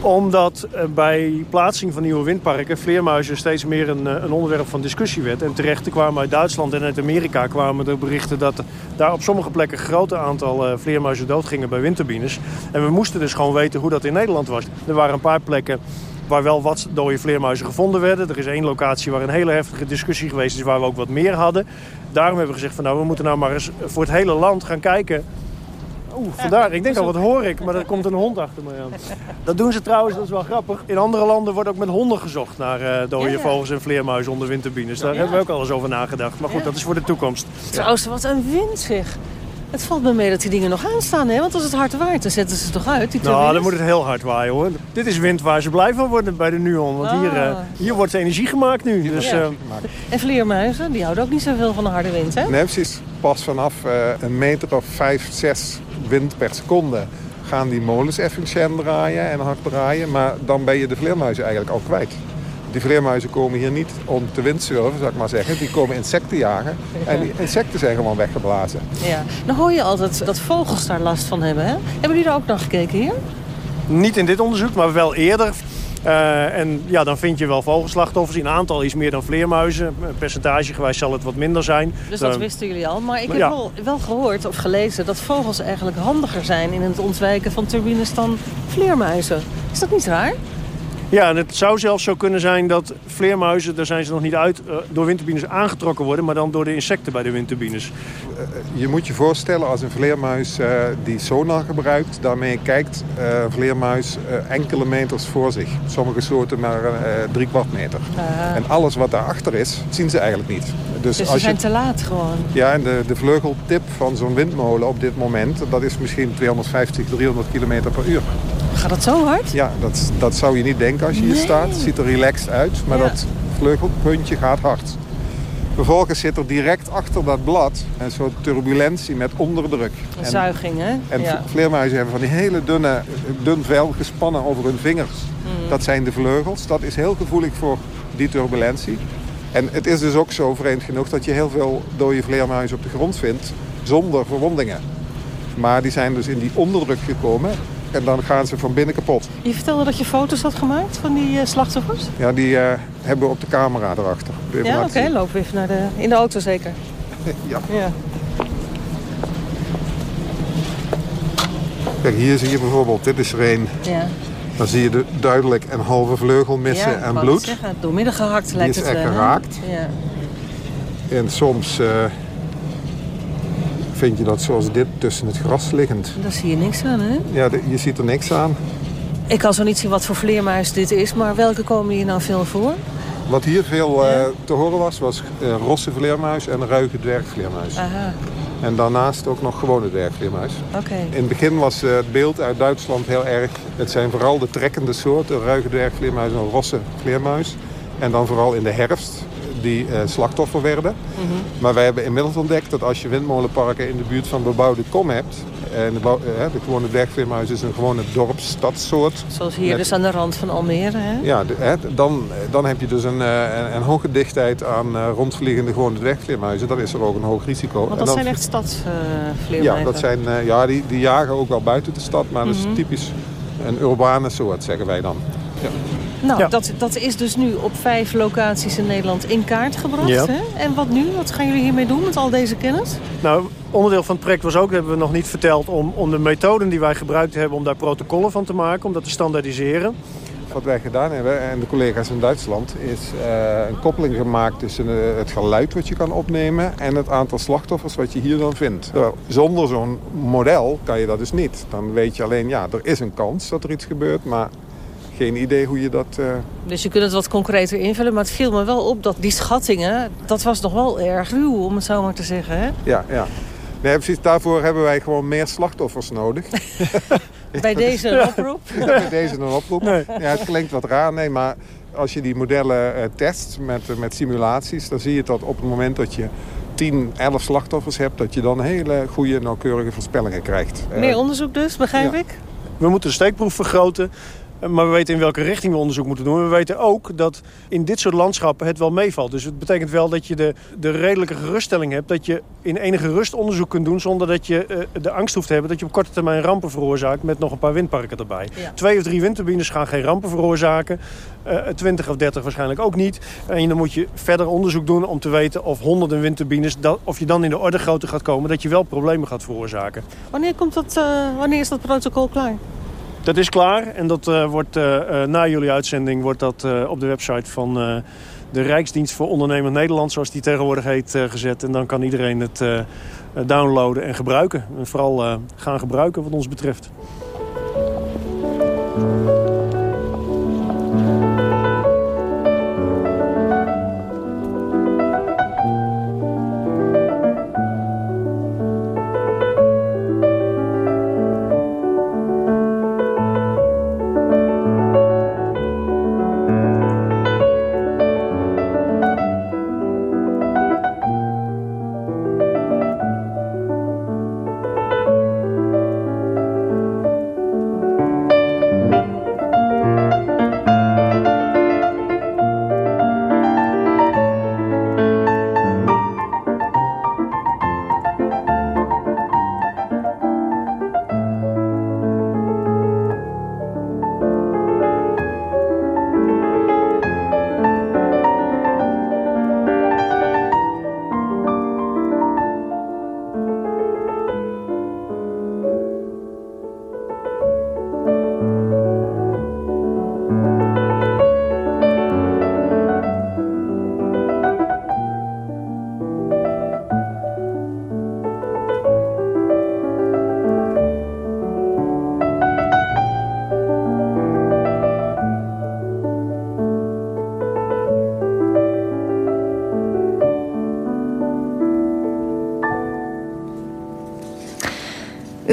Omdat bij plaatsing van nieuwe windparken vleermuizen steeds meer een, een, onderwerp van discussie werd. En terecht kwamen uit Duitsland en uit Amerika kwamen er berichten dat daar op sommige plekken een groot aantal vleermuizen doodgingen bij windturbines. En we moesten dus gewoon weten hoe dat in Nederland was. Er waren een paar plekken waar wel wat dode vleermuizen gevonden werden. Er is één locatie waar een hele heftige discussie geweest is waar we ook wat meer hadden. Daarom hebben we gezegd van nou we moeten nou maar eens voor het hele land gaan kijken Oeh, vandaar. Ik denk al, wat hoor ik? Maar er komt een hond achter me aan. Dat doen ze trouwens, dat is wel grappig. In andere landen wordt ook met honden gezocht naar uh, dode ja, ja. vogels en vleermuizen onder windturbines. Daar ja. hebben we ook al eens over nagedacht. Maar goed, dat is voor de toekomst. Trouwens, wat een wind zeg. Het valt me mee dat die dingen nog aanstaan, hè? Want als het hard waait, dan zetten ze toch uit, die Nou, dan moet het heel hard waaien, hoor. Dit is wind waar ze blij van worden bij de Nuon. Want ah. hier, uh, hier wordt energie gemaakt nu. Dus, ja. uh... En vleermuizen, die houden ook niet zoveel van de harde wind, hè? Nee, precies. Pas vanaf uh, een meter of vijf, zes wind per seconde gaan die molens efficiënt draaien en hard draaien. Maar dan ben je de vleermuizen eigenlijk al kwijt. Die vleermuizen komen hier niet om te windsurfen, zou ik maar zeggen. Die komen insecten jagen. En die insecten zijn gewoon weggeblazen. Ja. Dan hoor je altijd dat vogels daar last van hebben. Hè? Hebben jullie daar ook naar gekeken hier? Niet in dit onderzoek, maar wel eerder. Uh, en ja, dan vind je wel vogelslachtoffers. In aantal iets meer dan vleermuizen. Percentagegewijs zal het wat minder zijn. Dus dat uh, wisten jullie al. Maar ik heb ja. wel, wel gehoord of gelezen dat vogels eigenlijk handiger zijn in het ontwijken van turbines dan vleermuizen. Is dat niet raar? Ja, en het zou zelfs zo kunnen zijn dat vleermuizen, daar zijn ze nog niet uit, uh, door windturbines aangetrokken worden, maar dan door de insecten bij de windturbines. Uh, je moet je voorstellen als een vleermuis uh, die sonar gebruikt, daarmee kijkt een vleermuis enkele meters voor zich. Sommige soorten maar drie kwart meter. En alles wat daarachter is, zien ze eigenlijk niet. Dus, dus ze zijn je... te laat gewoon. Ja, en de, de vleugeltip van zo'n windmolen op dit moment, dat is misschien 250, 300 km per uur. Gaat dat zo hard? Ja, dat, dat zou je niet denken als je hier staat. Het ziet er relaxed uit, maar ja. dat vleugelpuntje gaat hard. Vervolgens zit er direct achter dat blad een soort turbulentie met onderdruk. Een en, zuiging, hè? En ja. vleermuizen hebben van die hele dunne, dun vel gespannen over hun vingers. Mm. Dat zijn de vleugels. Dat is heel gevoelig voor die turbulentie. En het is dus ook zo, vreemd genoeg, dat je heel veel dode vleermuizen op de grond vindt zonder verwondingen. Maar die zijn dus in die onderdruk gekomen en dan gaan ze van binnen kapot. Je vertelde dat je foto's had gemaakt van die uh, slachtoffers? Ja, die uh, hebben we op de camera erachter. Ja, oké. Okay. Lopen we even naar de... In de auto zeker? ja. ja. Kijk, hier zie je bijvoorbeeld, dit is er een. Ja. Dan zie je de, duidelijk een halve vleugel missen ja, en bloed. Zeggen, doormidden gehakt Die lijkt is het echt geraakt. Ja. En soms uh, vind je dat zoals dit tussen het gras liggend. Daar zie je niks aan, hè? Ja, je ziet er niks aan. Ik kan zo niet zien wat voor vleermuis dit is, maar welke komen hier nou veel voor? Wat hier veel uh, te horen was, was uh, rosse vleermuis en ruige dwergvleermuis. Aha. En daarnaast ook nog gewone dwergvleermuis. Okay. In het begin was uh, het beeld uit Duitsland heel erg... het zijn vooral de trekkende soorten, ruige dwergvleermuis en rosse vleermuis. En dan vooral in de herfst die uh, slachtoffer werden. Mm -hmm. Maar wij hebben inmiddels ontdekt dat als je windmolenparken in de buurt van bebouwde kom hebt... en de, uh, de gewone dwergvleermuis is een gewone dorpsstadsoort. Zoals hier met, dus aan de rand van Almere, hè? Ja, de, hè, dan, dan heb je dus een, een, een hoge dichtheid aan rondvliegende gewone dwergvleermuizen. Dat is er ook een hoog risico. Want dat en dan, zijn echt stadsvleermuizen? ja, dat zijn, ja die, die jagen ook wel buiten de stad, maar mm -hmm. dat is typisch een urbane soort, zeggen wij dan. Ja. Nou, ja. dat, dat is dus nu op vijf locaties in Nederland in kaart gebracht. Ja. Hè? En wat nu? Wat gaan jullie hiermee doen met al deze kennis? Nou, onderdeel van het project was ook, hebben we nog niet verteld... om, om de methoden die wij gebruikt hebben om daar protocollen van te maken. Om dat te standaardiseren. Wat wij gedaan hebben, en de collega's in Duitsland... is uh, een koppeling gemaakt tussen uh, het geluid wat je kan opnemen... en het aantal slachtoffers wat je hier dan vindt. Terwijl, zonder zo'n model kan je dat dus niet. Dan weet je alleen, ja, er is een kans dat er iets gebeurt... maar geen idee hoe je dat... Uh... Dus je kunt het wat concreter invullen. Maar het viel me wel op dat die schattingen... dat was nog wel erg ruw, om het zo maar te zeggen. Hè? Ja, ja. Nee, precies. Daarvoor hebben wij gewoon meer slachtoffers nodig. Bij deze een oproep? Bij deze een oproep. Ja, het klinkt wat raar, nee, maar als je die modellen uh, test met, met simulaties... dan zie je dat op het moment dat je 10, 11 slachtoffers hebt... dat je dan hele goede, nauwkeurige voorspellingen krijgt. Meer onderzoek dus, begrijp ik? We moeten de steekproef vergroten. Maar we weten in welke richting we onderzoek moeten doen. We weten ook dat in dit soort landschappen het wel meevalt. Dus het betekent wel dat je de, de redelijke geruststelling hebt... dat je in enige rust onderzoek kunt doen... zonder dat je uh, de angst hoeft te hebben dat je op korte termijn rampen veroorzaakt... met nog een paar windparken erbij. Ja. Twee of drie windturbines gaan geen rampen veroorzaken. Uh, 20 of 30 waarschijnlijk ook niet. En dan moet je verder onderzoek doen om te weten of honderden windturbines... Dat, of je dan in de orde grootte gaat komen... dat je wel problemen gaat veroorzaken. Wanneer, komt dat, uh, wanneer is dat protocol klaar? Dat is klaar en dat uh, wordt uh, na jullie uitzending wordt dat, op de website van de Rijksdienst voor Ondernemend Nederland, zoals die tegenwoordig heet, gezet. En dan kan iedereen het downloaden en gebruiken. En vooral gaan gebruiken wat ons betreft.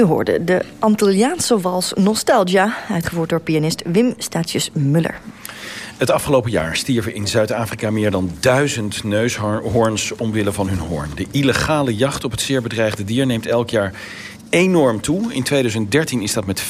Hoorde de Antilliaanse wals Nostalgia... uitgevoerd door pianist Wim Staatjes-Muller. Het afgelopen jaar stierven in Zuid-Afrika meer dan duizend neushoorns omwille van hun hoorn. De illegale jacht op het zeer bedreigde dier neemt elk jaar enorm toe. In 2013 is dat met 50%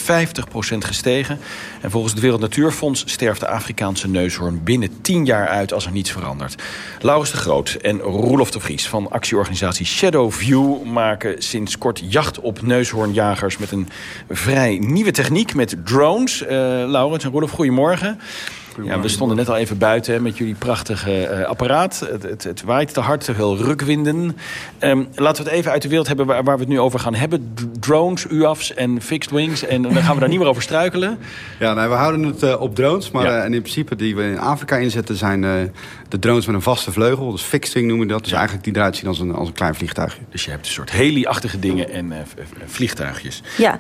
gestegen. En volgens het Wereld Natuurfonds sterft de Afrikaanse neushoorn binnen 10 jaar uit als er niets verandert. Laurens de Groot en Roelof de Vries van actieorganisatie Shadow View maken sinds kort jacht op neushoornjagers met een vrij nieuwe techniek met drones. Uh, Laurens en Roelof, goedemorgen. Ja, we stonden net al even buiten met jullie prachtige uh, apparaat. Het, het, het, waait te hard, te veel rukwinden. Um, laten we het even uit de wereld hebben waar, waar we het nu over gaan hebben. Drones, UAF's en fixed wings. En dan gaan we daar niet meer over struikelen. Ja, nou, we houden het uh, op drones. Maar ja. uh, in principe die we in Afrika inzetten zijn de drones met een vaste vleugel. Dus fixed wing noemen we dat. Dus eigenlijk die eruit zien als een, als een klein vliegtuigje. Dus je hebt een soort heli-achtige dingen en vliegtuigjes. Ja,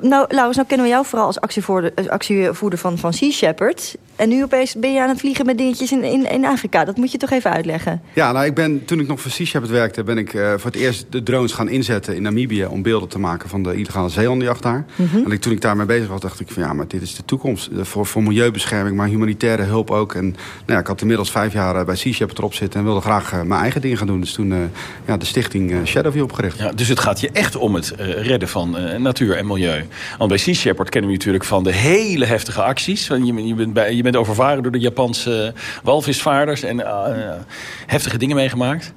nou Laurens, nou kennen we jou vooral als actievoerder, actievoerder van, van Sea Shepherd. En nu opeens ben je aan het vliegen met dingetjes in, in, in Afrika. Dat moet je toch even uitleggen? Ja, nou, ik ben, toen ik nog voor Sea Shepherd werkte... ben ik uh, voor het eerst de drones gaan inzetten in Namibië... om beelden te maken van de illegale zeehondenjacht daar. Mm -hmm. En ik, toen ik daarmee bezig was, dacht ik van... ja, maar dit is de toekomst. Voor, voor milieubescherming, maar humanitaire hulp ook. En nou ja, ik had inmiddels vijf jaar bij Sea Shepherd erop zitten... en wilde graag uh, mijn eigen dingen gaan doen. Dus toen uh, ja, de stichting Shadowview opgericht. Ja, dus het gaat je echt om het redden van natuur en milieu. Want bij Sea Shepherd kennen we natuurlijk van de hele heftige acties. Je, je, bent, bij, je bent overvaren door de Japanse walvisvaarders en heftige dingen meegemaakt.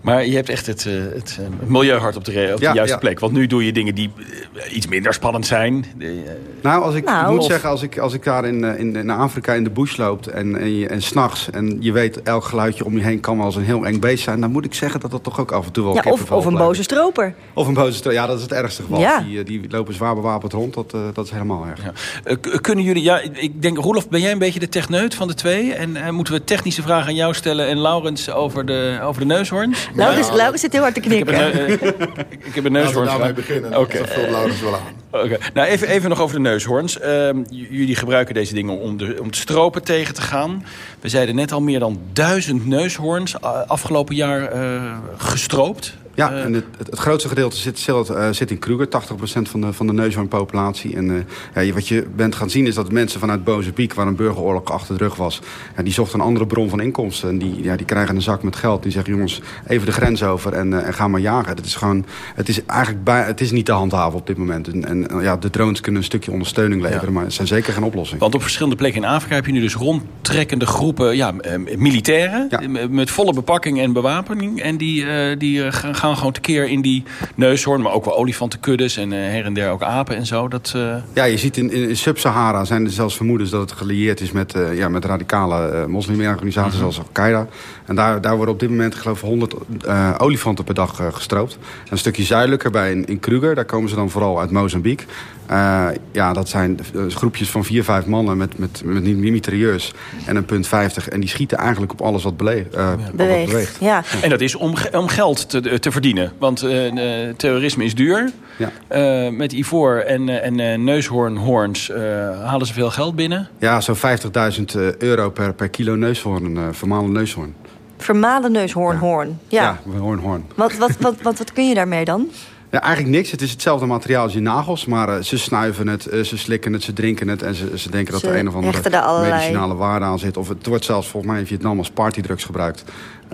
Maar je hebt echt het, uh, het uh, milieuhart op de, op de ja, juiste ja. plek. Want nu doe je dingen die uh, iets minder spannend zijn. nou, als ik, nou, moet of... zeggen, als ik, als ik daar in, in, in Afrika in de bush loopt... en, en, en s'nachts en je weet, elk geluidje om je heen kan wel eens een heel eng beest zijn... dan moet ik zeggen dat dat toch ook af en toe wel ja, of, of een boze stroper. Of een boze stroper, ja, dat is het ergste geval. Ja. Die, die lopen zwaar bewapend rond, dat, dat is helemaal erg. Ja. kunnen jullie, ja, ik denk, Roelof, ben jij een beetje de techneut van de twee? En moeten we technische vragen aan jou stellen en Laurens over de, over de neushoorns? Laurens, nou, zit heel hard te knikken. Ik heb een, uh, ik heb een neushoorn. Laten we daarmee beginnen. Oké. Okay. Dat Laurens wel aan. Okay. Nou, even, even nog over de neushoorns. Uh, jullie gebruiken deze dingen om de, om de stropen tegen te gaan. We zeiden net al meer dan duizend neushoorns afgelopen jaar uh, gestroopt. Ja, en het, het, grootste gedeelte zit, zit, zit in Kruger, 80% van de, van de neushoornpopulatie. En ja, wat je bent gaan zien is dat mensen vanuit Bozepiek, waar een burgeroorlog achter de rug was... Ja, die zochten een andere bron van inkomsten. En die, ja, die krijgen een zak met geld. Die zeggen, jongens, even de grens over en, en ga maar jagen. Dat is gewoon, het is eigenlijk bij, het is niet te handhaven op dit moment. En, en ja, de drones kunnen een stukje ondersteuning leveren, maar het zijn zeker geen oplossing. Want op verschillende plekken in Afrika heb je nu dus rondtrekkende groepen ja, militairen... met volle bepakking en bewapening. En die, die gaan gewoon tekeer in die neushoorn, maar ook wel olifantenkuddes... en her en der ook apen en zo. Dat, Ja, je ziet in, in Sub-Sahara zijn er zelfs vermoedens dat het gelieerd is met, ja, met radicale moslimorganisaties zoals Al-Qaeda. En daar, daar worden op dit moment geloof ik 100 olifanten per dag gestroopt. een stukje zuidelijker bij in, in Kruger, daar komen ze dan vooral uit Mozambique. Uh, ja, dat zijn groepjes van vier, vijf mannen met, met, met mitrailleurs en een punt 50. En die schieten eigenlijk op alles wat, beleeg, uh, beweegt. beweegt. Ja. En dat is om, om geld te, te verdienen. Want uh, terrorisme is duur. Ja. met ivoor en, en neushoornhoorns halen ze veel geld binnen. Ja, zo'n 50.000 euro per, per kilo neushoorn, vermalen neushoorn. Vermalen neushoornhoorn. Ja, ja hoorn, hoorn. Wat, wat, wat, wat, wat kun je daarmee dan? Ja, eigenlijk niks. Het is hetzelfde materiaal als je nagels. Maar uh, ze snuiven het, uh, ze slikken het, ze drinken het. En ze, ze denken dat er een of andere medicinale waarde aan zit. Of het wordt zelfs volgens mij in Vietnam als partydrugs gebruikt.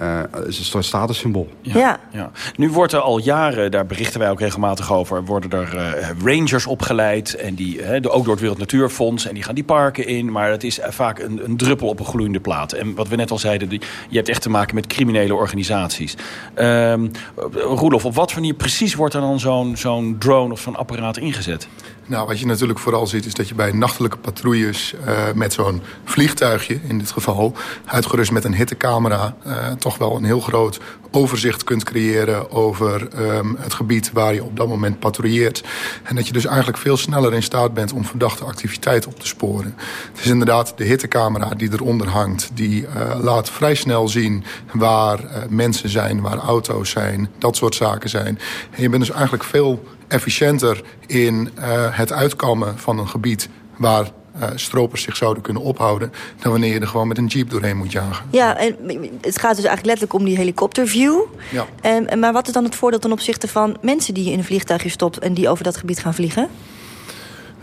Uh, is een soort statussymbool. Ja. ja. Nu wordt er al jaren, daar berichten wij ook regelmatig over... worden er uh, rangers opgeleid. En die, uh, ook door het Wereld Natuurfonds. En die gaan die parken in. Maar het is vaak een, een, druppel op een gloeiende plaat. En wat we net al zeiden, die, je hebt echt te maken met criminele organisaties. Um, Roelof, op wat manier precies wordt er dan zo'n zo'n drone of zo'n apparaat ingezet? Nou, wat je natuurlijk vooral ziet is dat je bij nachtelijke patrouilles uh, met zo'n vliegtuigje, in dit geval, uitgerust met een hittecamera, uh, toch wel een heel groot overzicht kunt creëren over um, het gebied waar je op dat moment patrouilleert. En dat je dus eigenlijk veel sneller in staat bent om verdachte activiteit op te sporen. Het is inderdaad de hittecamera die eronder hangt, die uh, laat vrij snel zien waar mensen zijn, waar auto's zijn, dat soort zaken zijn. En je bent dus eigenlijk veel efficiënter in uh, het uitkomen van een gebied waar uh, stropers zich zouden kunnen ophouden... dan wanneer je er gewoon met een jeep doorheen moet jagen. Ja, en het gaat dus eigenlijk letterlijk om die helikopterview. Ja. En, maar wat is dan het voordeel ten opzichte van mensen die je in een vliegtuigje stopt... en die over dat gebied gaan vliegen?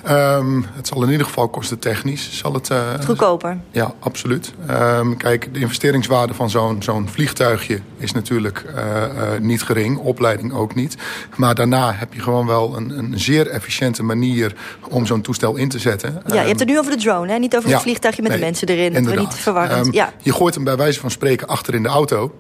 Um, het zal in ieder geval kosten technisch. Zal het, uh, Goedkoper? Ja, absoluut. Um, kijk, de investeringswaarde van zo'n zo'n vliegtuigje is natuurlijk uh, uh, niet gering. Opleiding ook niet. Maar daarna heb je gewoon wel een, een zeer efficiënte manier om zo'n toestel in te zetten. Ja, je hebt het nu over de drone, hè? niet over ja, het vliegtuigje met nee, de mensen erin. Dat we niet verwarrend. Um, ja. Je gooit hem bij wijze van spreken achter in de auto.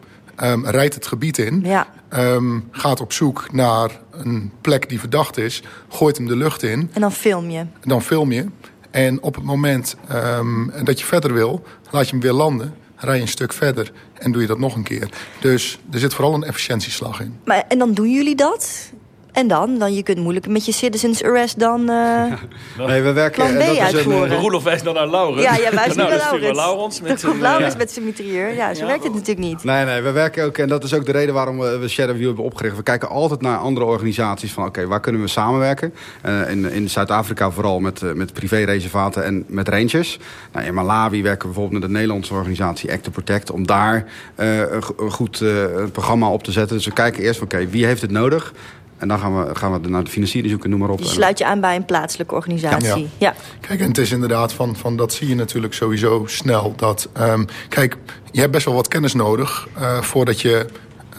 Um, rijdt het gebied in. Ja. Um, gaat op zoek naar een plek die verdacht is. Gooit hem de lucht in. En dan film je. En dan film je. En op het moment um, dat je verder wil, laat je hem weer landen. Rij je een stuk verder en doe je dat nog een keer. Dus er zit vooral een efficiëntieslag in. Maar, en dan doen jullie dat? En dan? dan? Je kunt moeilijk met je citizens arrest dan uh, nee, we werken, plan B dat uitvoeren. Is een, Roelof wijst dan naar Laurens. Ja, jij wijst nou, naar Laurens. Laurens met zijn, Laurens met zijn mitrailleur. Ja, zo ja, werkt het natuurlijk niet. Nee, nee, we werken ook, en dat is ook de reden waarom we Shadow View hebben opgericht. We kijken altijd naar andere organisaties van, oké, okay, waar kunnen we samenwerken? Uh, in in Zuid-Afrika vooral met, uh, met privéreservaten en met rangers. Nou, in Malawi werken we bijvoorbeeld met de Nederlandse organisatie Act to Protect... om daar een goed programma op te zetten. Dus we kijken eerst, oké, okay, wie heeft het nodig? En dan gaan we, gaan we naar de financiering zoeken, noem maar op. Je sluit je aan bij een plaatselijke organisatie. Ja. ja. Kijk, en het is inderdaad van, van dat zie je natuurlijk sowieso snel. Dat, um, kijk, je hebt best wel wat kennis nodig uh, voordat je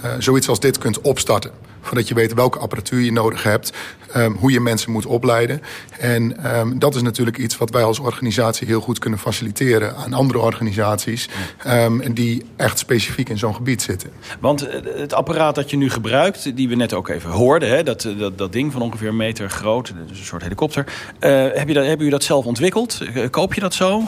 uh, zoiets als dit kunt opstarten voordat je weet welke apparatuur je nodig hebt. Um, hoe je mensen moet opleiden. En um, dat is natuurlijk iets wat wij als organisatie heel goed kunnen faciliteren aan andere organisaties. Um, die echt specifiek in zo'n gebied zitten. Want eh, het apparaat dat je nu gebruikt, die we net ook even hoorden, hè, dat, eh, dat, dat ding van ongeveer een meter groot, dus een soort helikopter. Uh, heb je dat, hebben jullie dat zelf ontwikkeld? Koop je dat zo?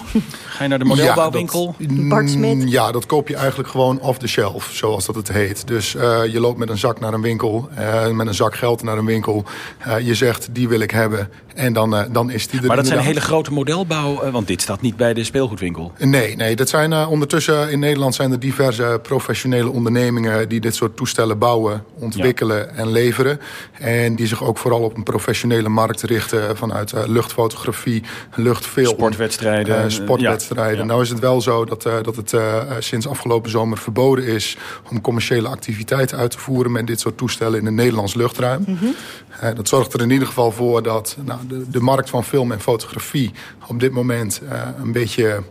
Ga je naar de modelbouwwinkel? Ja, dat, Bart Smit? Ja, dat koop je eigenlijk gewoon off the shelf, zoals dat het heet. Dus uh, je loopt met een zak naar een winkel winkel, uh, met een zak geld naar een winkel. Uh, je zegt, die wil ik hebben. En dan, uh, dan is die er Maar dat zijn hele grote modelbouw, want dit staat niet bij de speelgoedwinkel. Nee, nee dat zijn, ondertussen in Nederland zijn er diverse professionele ondernemingen... die dit soort toestellen bouwen, ontwikkelen ja. en leveren. En die zich ook vooral op een professionele markt richten... vanuit luchtfotografie, luchtfilm. Sportwedstrijden. sportwedstrijden. Ja, ja. Nou is het wel zo dat, dat het sinds afgelopen zomer verboden is... om commerciële activiteiten uit te voeren met dit soort toestellen in het Nederlands luchtruim. Mm -hmm. uh, dat zorgt er in ieder geval voor dat nou, de, de, markt van film en fotografie op dit moment uh, een beetje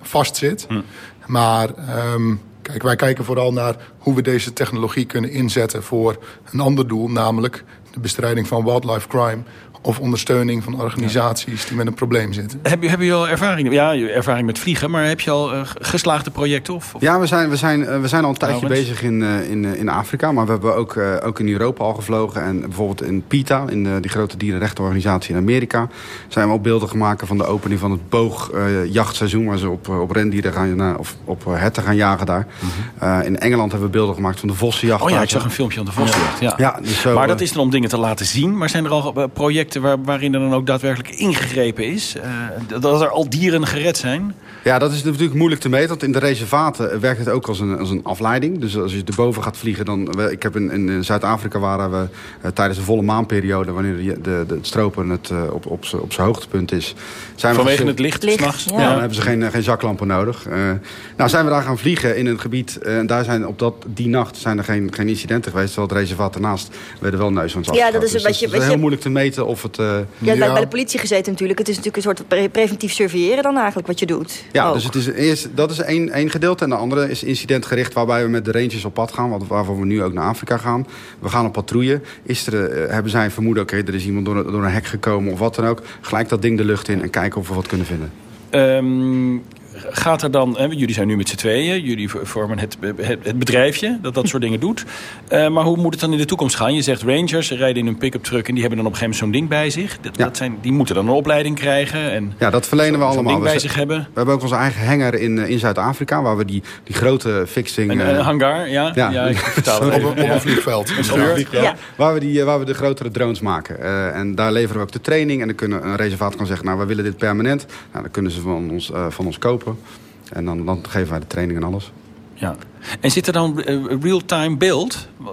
vastzit. Mm. Maar um, kijk, wij kijken vooral naar hoe we deze technologie kunnen inzetten voor een ander doel, namelijk de bestrijding van wildlife crime of ondersteuning van organisaties ja. die met een probleem zitten. Heb je, heb je al ervaring? Ja, ervaring met vliegen, maar heb je al uh, geslaagde projecten? Of, of? Ja, we zijn, we, zijn, uh, we zijn al een tijdje bezig in, uh, in, in Afrika, maar we hebben ook, ook in Europa al gevlogen. En bijvoorbeeld in PETA, in die grote dierenrechtenorganisatie in Amerika, zijn we ook beelden gemaakt van de opening van het boogjachtseizoen, waar ze op, op rendieren gaan, of op herten gaan jagen daar. Mm -hmm. in Engeland hebben we beelden gemaakt van de vossenjacht. Oh ja, ik zag een filmpje van de vossenjacht. Ja. ja. dus zo, maar dat is dan om dingen te laten zien, maar zijn er al projecten Waar, waarin er dan ook daadwerkelijk ingegrepen is? Uh, dat er al dieren gered zijn? Ja, dat is natuurlijk moeilijk te meten. Want in de reservaten werkt het ook als een, als een afleiding. Dus als je erboven gaat vliegen... dan Ik heb in, in Zuid-Afrika waren we uh, tijdens de volle maanperiode... wanneer de, de, de, het stropen het, uh, op, op, op zijn hoogtepunt is... Zijn Vanwege we het licht, licht s'nachts? Ja. ja, dan hebben ze geen, geen zaklampen nodig. nou, zijn we daar gaan vliegen in een gebied... en daar zijn op dat, die nacht zijn er geen, geen incidenten geweest... terwijl het reservaat ernaast werden wel neushoorns Ja, dat is, dus wat je, het is heel moeilijk te meten of het... ja, ja. Bij, bij de politie gezeten natuurlijk. Het is natuurlijk een soort pre preventief surveilleren dan eigenlijk wat je doet. Ja, ook. dus het is eerst, dat is één, één gedeelte. En de andere is incidentgericht waarbij we met de rangers op pad gaan. Wat, waarvoor we nu ook naar Afrika gaan. We gaan op patrouille. Is er, uh, hebben zij een vermoeden, oké, okay, er is iemand door, door een hek gekomen of wat dan ook. Gelijk dat ding de lucht in en kijken of we wat kunnen vinden. Um, gaat er dan, hè, jullie zijn nu met z'n tweeën, jullie vormen het, het, het, bedrijfje dat dat soort dingen doet. Uh, maar hoe moet het dan in de toekomst gaan? Je zegt rangers, ze rijden in een pick-up truck en die hebben dan op een gegeven moment zo'n ding bij zich. Dat, ja. dat zijn, die moeten dan een opleiding krijgen. En ja, dat verlenen we allemaal. Ding bij zich hebben. We hebben ook onze eigen hangar in, in Zuid-Afrika, waar we die, die grote fixing... Een, een hangar, ja? Ja, ja ik vertaal het op, op een vliegveld. Een vliegveld. Ja. Waar, we die, waar we de grotere drones maken. Uh, en daar leveren we ook de training. En dan kunnen een reservaat kan zeggen, nou, we willen dit permanent. Nou, dan kunnen ze van ons, uh, van ons kopen. En dan, dan geven wij de training en alles. Ja. En zit er dan uh, real-time beeld? Uh,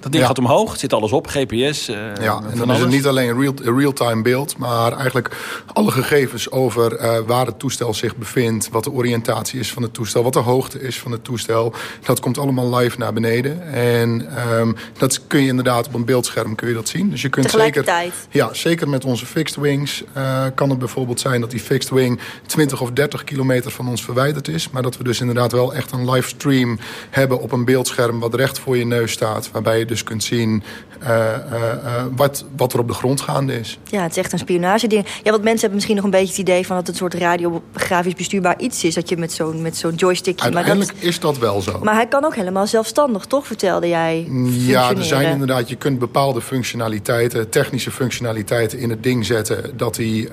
dat ding ja. gaat omhoog, zit alles op, GPS. Uh, ja, en dan is het niet alleen real, real-time beeld, maar eigenlijk alle gegevens over uh, waar het toestel zich bevindt, wat de oriëntatie is van het toestel, wat de hoogte is van het toestel. Dat komt allemaal live naar beneden. En um, dat kun je inderdaad op een beeldscherm kun je dat zien. Dus je kunt zeker, ja, zeker met onze fixed wings uh, kan het bijvoorbeeld zijn dat die fixed wing 20 of 30 kilometer van ons verwijderd is, maar dat we dus inderdaad wel echt een livestream hebben op een beeldscherm wat recht voor je neus staat. Waarbij je dus kunt zien uh, uh, uh, wat, wat er op de grond gaande is. Ja, het is echt een spionageding. Ja, want mensen hebben misschien nog een beetje het idee van dat het een soort radiografisch bestuurbaar iets is. Dat je met zo'n met zo'n joystickje... Uiteindelijk maar dat, is dat wel zo. Maar hij kan ook helemaal zelfstandig, toch? Vertelde jij. Ja, er zijn inderdaad, je kunt bepaalde functionaliteiten, technische functionaliteiten in het ding zetten. Dat hij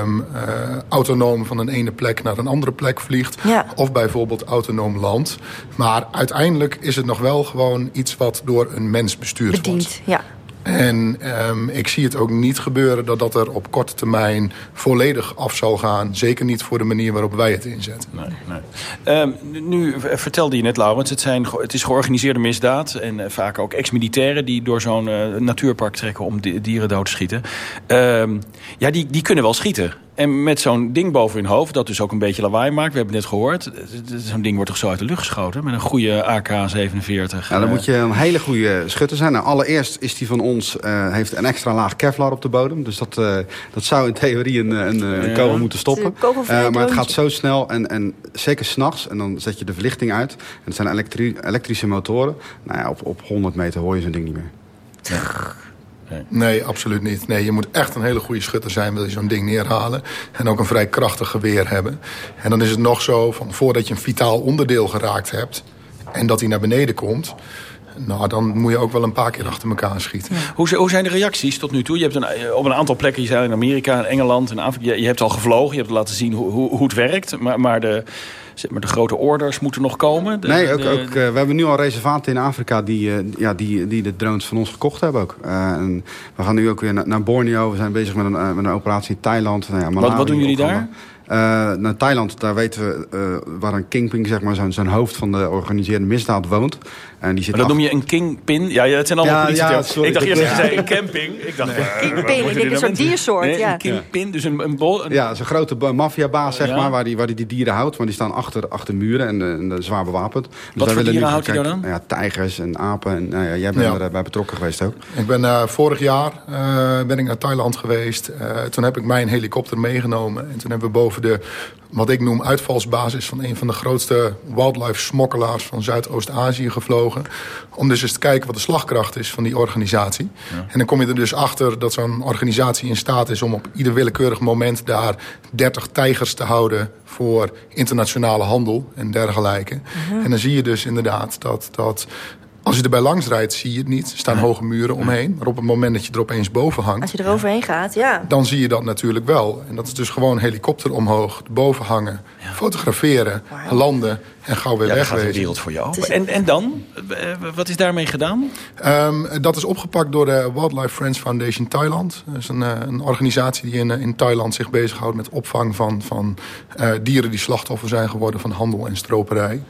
um, autonoom van een ene plek naar een andere plek vliegt. Ja. Of bijvoorbeeld autonoom land. Maar uiteindelijk is het nog wel gewoon iets wat door een mens bestuurd Bediend, wordt. ja. En um, ik zie het ook niet gebeuren dat dat er op korte termijn volledig af zal gaan. Zeker niet voor de manier waarop wij het inzetten. Nee, nee. Um, nu vertelde je net, Laurens, het, zijn, het is georganiseerde misdaad. En uh, vaak ook ex-militairen die door zo'n uh, natuurpark trekken om di dieren dood te schieten. Um, ja, die, die kunnen wel schieten. En met zo'n ding boven hun hoofd, dat dus ook een beetje lawaai maakt. We hebben het net gehoord. Zo'n ding wordt toch zo uit de lucht geschoten? Met een goede AK-47. Ja, dan moet je een hele goede schutter zijn. Nou, allereerst is die van ons, uh, heeft een extra laag Kevlar op de bodem. Dus dat, uh, dat zou in theorie een, een, een kogel moeten stoppen. Uh, maar het gaat zo snel en, en zeker s'nachts. En dan zet je de verlichting uit. En het zijn elektri elektrische motoren. Nou ja, op, op 100 meter hoor je zo'n ding niet meer. Ja. Nee. nee. absoluut niet. Nee, je moet echt een hele goede schutter zijn... wil je zo'n ding neerhalen. En ook een vrij krachtig geweer hebben. En dan is het nog zo, van voordat je een vitaal onderdeel geraakt hebt... en dat hij naar beneden komt... Nou, dan moet je ook wel een paar keer achter elkaar schieten. Ja. Hoe, hoe, zijn de reacties tot nu toe? Je hebt een, op een aantal plekken, je zei in Amerika, in Engeland, in Afrika... Je, je hebt al gevlogen, je hebt laten zien hoe, hoe, hoe het werkt. Maar, maar de, Maar de grote orders moeten nog komen? De, nee, ook, de- ook, eh, we hebben nu al reservaten in Afrika die, eh, ja, die, die de drones van ons gekocht hebben ook. Eh, en we gaan nu ook weer naar, naar Borneo. We zijn bezig met een, met een operatie in Thailand. Nou ja, Malawi, wat doen jullie Oeganda. Eh, naar Thailand, daar weten we eh, waar een kingpin, zeg maar, zo'n zo'n hoofd van de georganiseerde misdaad woont. En die zit Maar dat noem je een kingpin? Ja, ja het zijn allemaal Ja, politie. ja, sorry. ik dacht eerst dat je zei een camping. Ik dacht, Nee. eh, Kingpin, ik denk een nou soort diersoort, Nee, ja. een kingpin, dus een, een bol. een- Ja, zo'n grote ba- maffiabaas, zeg Ja. maar, waar die, waar die die dieren houdt. Maar die staan achter, achter muren en, eh, en, zwaar bewapend. Dus wij voor dieren houdt hij kijken- daar Ja, tijgers en apen. En, nou ja, jij bent Ja. er eh, bij betrokken geweest ook. Ik ben eh, vorig jaar eh, ben ik naar Thailand geweest. Eh, toen heb ik mijn helikopter meegenomen. En toen hebben we boven de, wat ik noem, uitvalsbasis... van een van de grootste wildlife smokkelaars van Zuidoost-Azië gevlogen. Om dus eens te kijken wat de slagkracht is van die organisatie. En dan kom je er dus achter dat zo'n organisatie in staat is... om op ieder willekeurig moment daar 30 tijgers te houden... voor internationale handel en dergelijke. Mhm. En dan zie je dus inderdaad dat... dat als je erbij langs rijdt, zie je het niet. Er staan hoge muren omheen. Maar op het moment dat je er opeens boven hangt... Als je er overheen gaat, ja. dan zie je dat natuurlijk wel. En dat is dus gewoon helikopter omhoog, boven hangen... fotograferen, landen en gauw weer Ja, gaat wegwezen. de wereld voor je open. En, en dan? Eh, Wat is daarmee gedaan? Ehm, dat is opgepakt door de Wildlife Friends Foundation Thailand. Dat is een, eh, een organisatie die in, eh, in Thailand zich bezighoudt met opvang van, van eh, dieren die slachtoffer zijn geworden van handel en stroperij.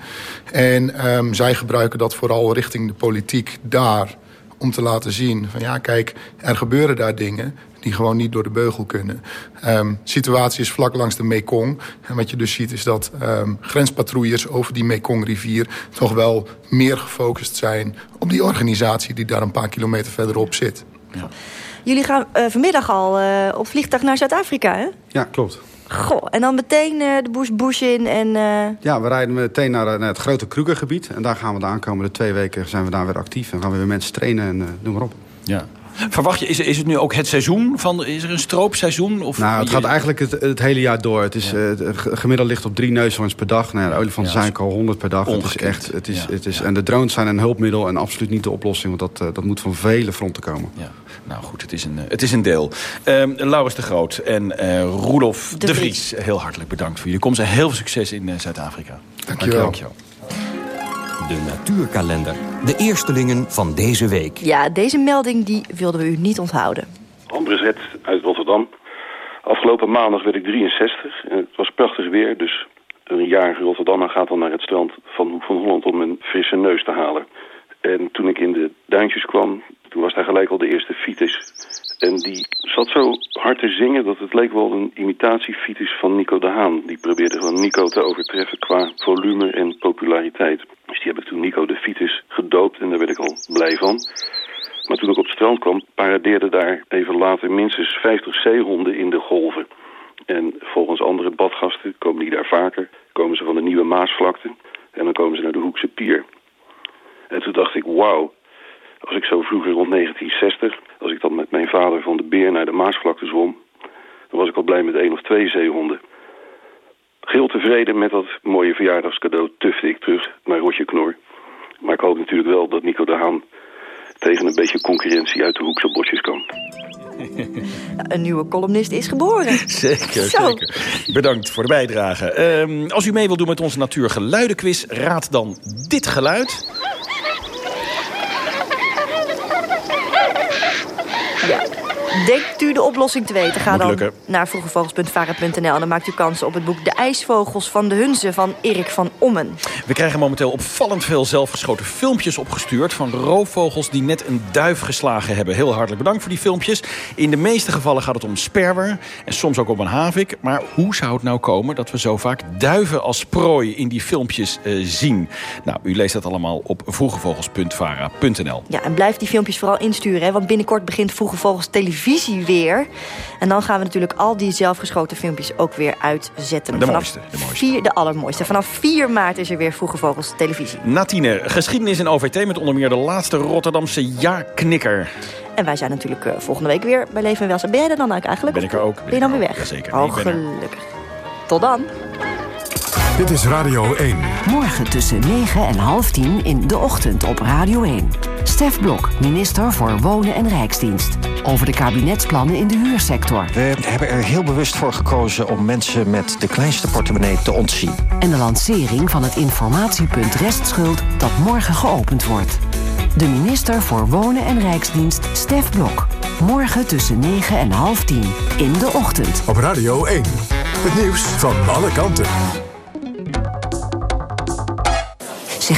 En ehm, zij gebruiken dat vooral richting de politiek daar om te laten zien van ja kijk, er gebeuren daar dingen die gewoon niet door de beugel kunnen. Ehm, situatie is vlak langs de Mekong. En wat je dus ziet is dat ehm, grenspatrouilles over die Mekong-rivier... toch wel meer gefocust zijn op die organisatie... die daar een paar kilometer verderop zit. Jullie gaan eh, vanmiddag al eh, op vliegtuig naar Zuid-Afrika, hè? Ja, klopt. Goh, en dan meteen eh, de bush, bush in en... eh, Ja, we rijden meteen naar, eh, naar het grote Krugergebied. En daar gaan we de aankomende twee weken zijn we daar weer actief. En gaan we weer mensen trainen en eh, noem maar op. Ja. Verwacht je, is, is het nu ook het seizoen? Van, is er een stroopseizoen? Of Nou, het je- gaat eigenlijk het, het hele jaar door. Het is, eh, gemiddeld ligt op drie neushoorns per dag. Nou ja, de olifanten Ja, zijn ook al honderd per dag. Het is echt, het is, het is, En de drones zijn een hulpmiddel en absoluut niet de oplossing. Want dat, eh, dat moet van vele fronten komen. Ja. Nou goed, het is een, eh, het is een deel. Ehm Laurens de Groot en eh Roelof de, De Vries. Heel hartelijk bedankt voor jullie komst en heel veel succes in Zuid-Afrika. Dankjewel. Dankjewel. De natuurkalender. De eerstelingen van deze week. ja, deze melding die wilden we u niet onthouden. Red uit Rotterdam. Afgelopen maandag werd ik 63 en het was prachtig weer. Dus een jarige Rotterdammer gaat dan naar het strand van Hoek van Holland om een frisse neus te halen. En toen ik in de duintjes kwam, toen was daar gelijk al de eerste fiets. En die zat zo hard te zingen dat het leek wel een imitatiefiets van Nico de Haan. Die probeerde gewoon Nico te overtreffen qua volume en populariteit. Dus die heb ik toen Nico de Fiets gedoopt en daar werd ik al blij van. Maar toen ik op het strand kwam, paradeerden daar even later minstens 50 zeehonden in de golven. En volgens andere badgasten komen die daar vaker. Komen ze van de nieuwe Maasvlakte en dan komen ze naar de Hoekse Pier. En toen dacht ik, wauw, als ik zo vroeger rond 1960, als ik dan met mijn vader van de Beer naar de Maasvlakte zwom, dan was ik al blij met één of twee zeehonden. Geheel tevreden met dat mooie verjaardagscadeau tufte ik terug naar Rotje Knor. Maar ik hoop natuurlijk wel dat Nico de Haan tegen een beetje concurrentie uit de hoekse bosjes kan. Een nieuwe columnist is geboren. Zeker, Zo. zeker. Bedankt voor de bijdrage. Ehm, als u mee wilt doen met onze natuurgeluidenquiz, raad dan dit geluid. Ja. Denkt u de oplossing te weten? Ga dan lukken. naar vroegevogels.vara.nl en dan maakt u kans op het boek De IJsvogels van de Hunze van Erik van Ommen. We krijgen momenteel opvallend veel zelfgeschoten filmpjes opgestuurd... van roofvogels die net een duif geslagen hebben. Heel hartelijk bedankt voor die filmpjes. In de meeste gevallen gaat het om sperwer en soms ook om een havik. Maar hoe zou het nou komen dat we zo vaak duiven als prooi in die filmpjes eh, zien? Nou, u leest dat allemaal op vroegevogels.vara.nl. Ja, en blijf die filmpjes vooral insturen, hè, want binnenkort begint Vroege Vogels televisie weer. En dan gaan we natuurlijk al die zelfgeschoten filmpjes ook weer uitzetten. De Vanaf mooiste, de mooiste. Vier, de allermooiste. Vanaf 4 maart is er weer Vroege Vogels televisie. Natine, geschiedenis in OVT met onder meer de laatste Rotterdamse ja-knikker. En wij zijn natuurlijk eh, volgende week weer bij Leven en Welzijn. Ben jij er dan ook eigenlijk? Ben ik er ook. Ben je dan weer weg? Jazeker. Oh, ben gelukkig. Tot dan. Dit is Radio 1. Morgen tussen 9 en half 10 in de ochtend op Radio 1. Stef Blok, minister voor Wonen en Rijksdienst. Over de kabinetsplannen in de huursector. We hebben er heel bewust voor gekozen om mensen met de kleinste portemonnee te ontzien. En de lancering van het informatiepunt restschuld dat morgen geopend wordt. De minister voor Wonen en Rijksdienst, Stef Blok. Morgen tussen 9 en half 10 in de ochtend. Op Radio 1. Het nieuws van alle kanten.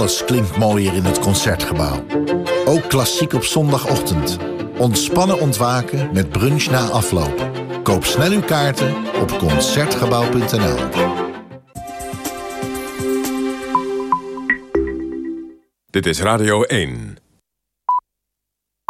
Alles klinkt mooier in het Concertgebouw. Ook klassiek op zondagochtend. Ontspannen ontwaken met brunch na afloop. Koop snel uw kaarten op Concertgebouw.nl. Dit is Radio 1.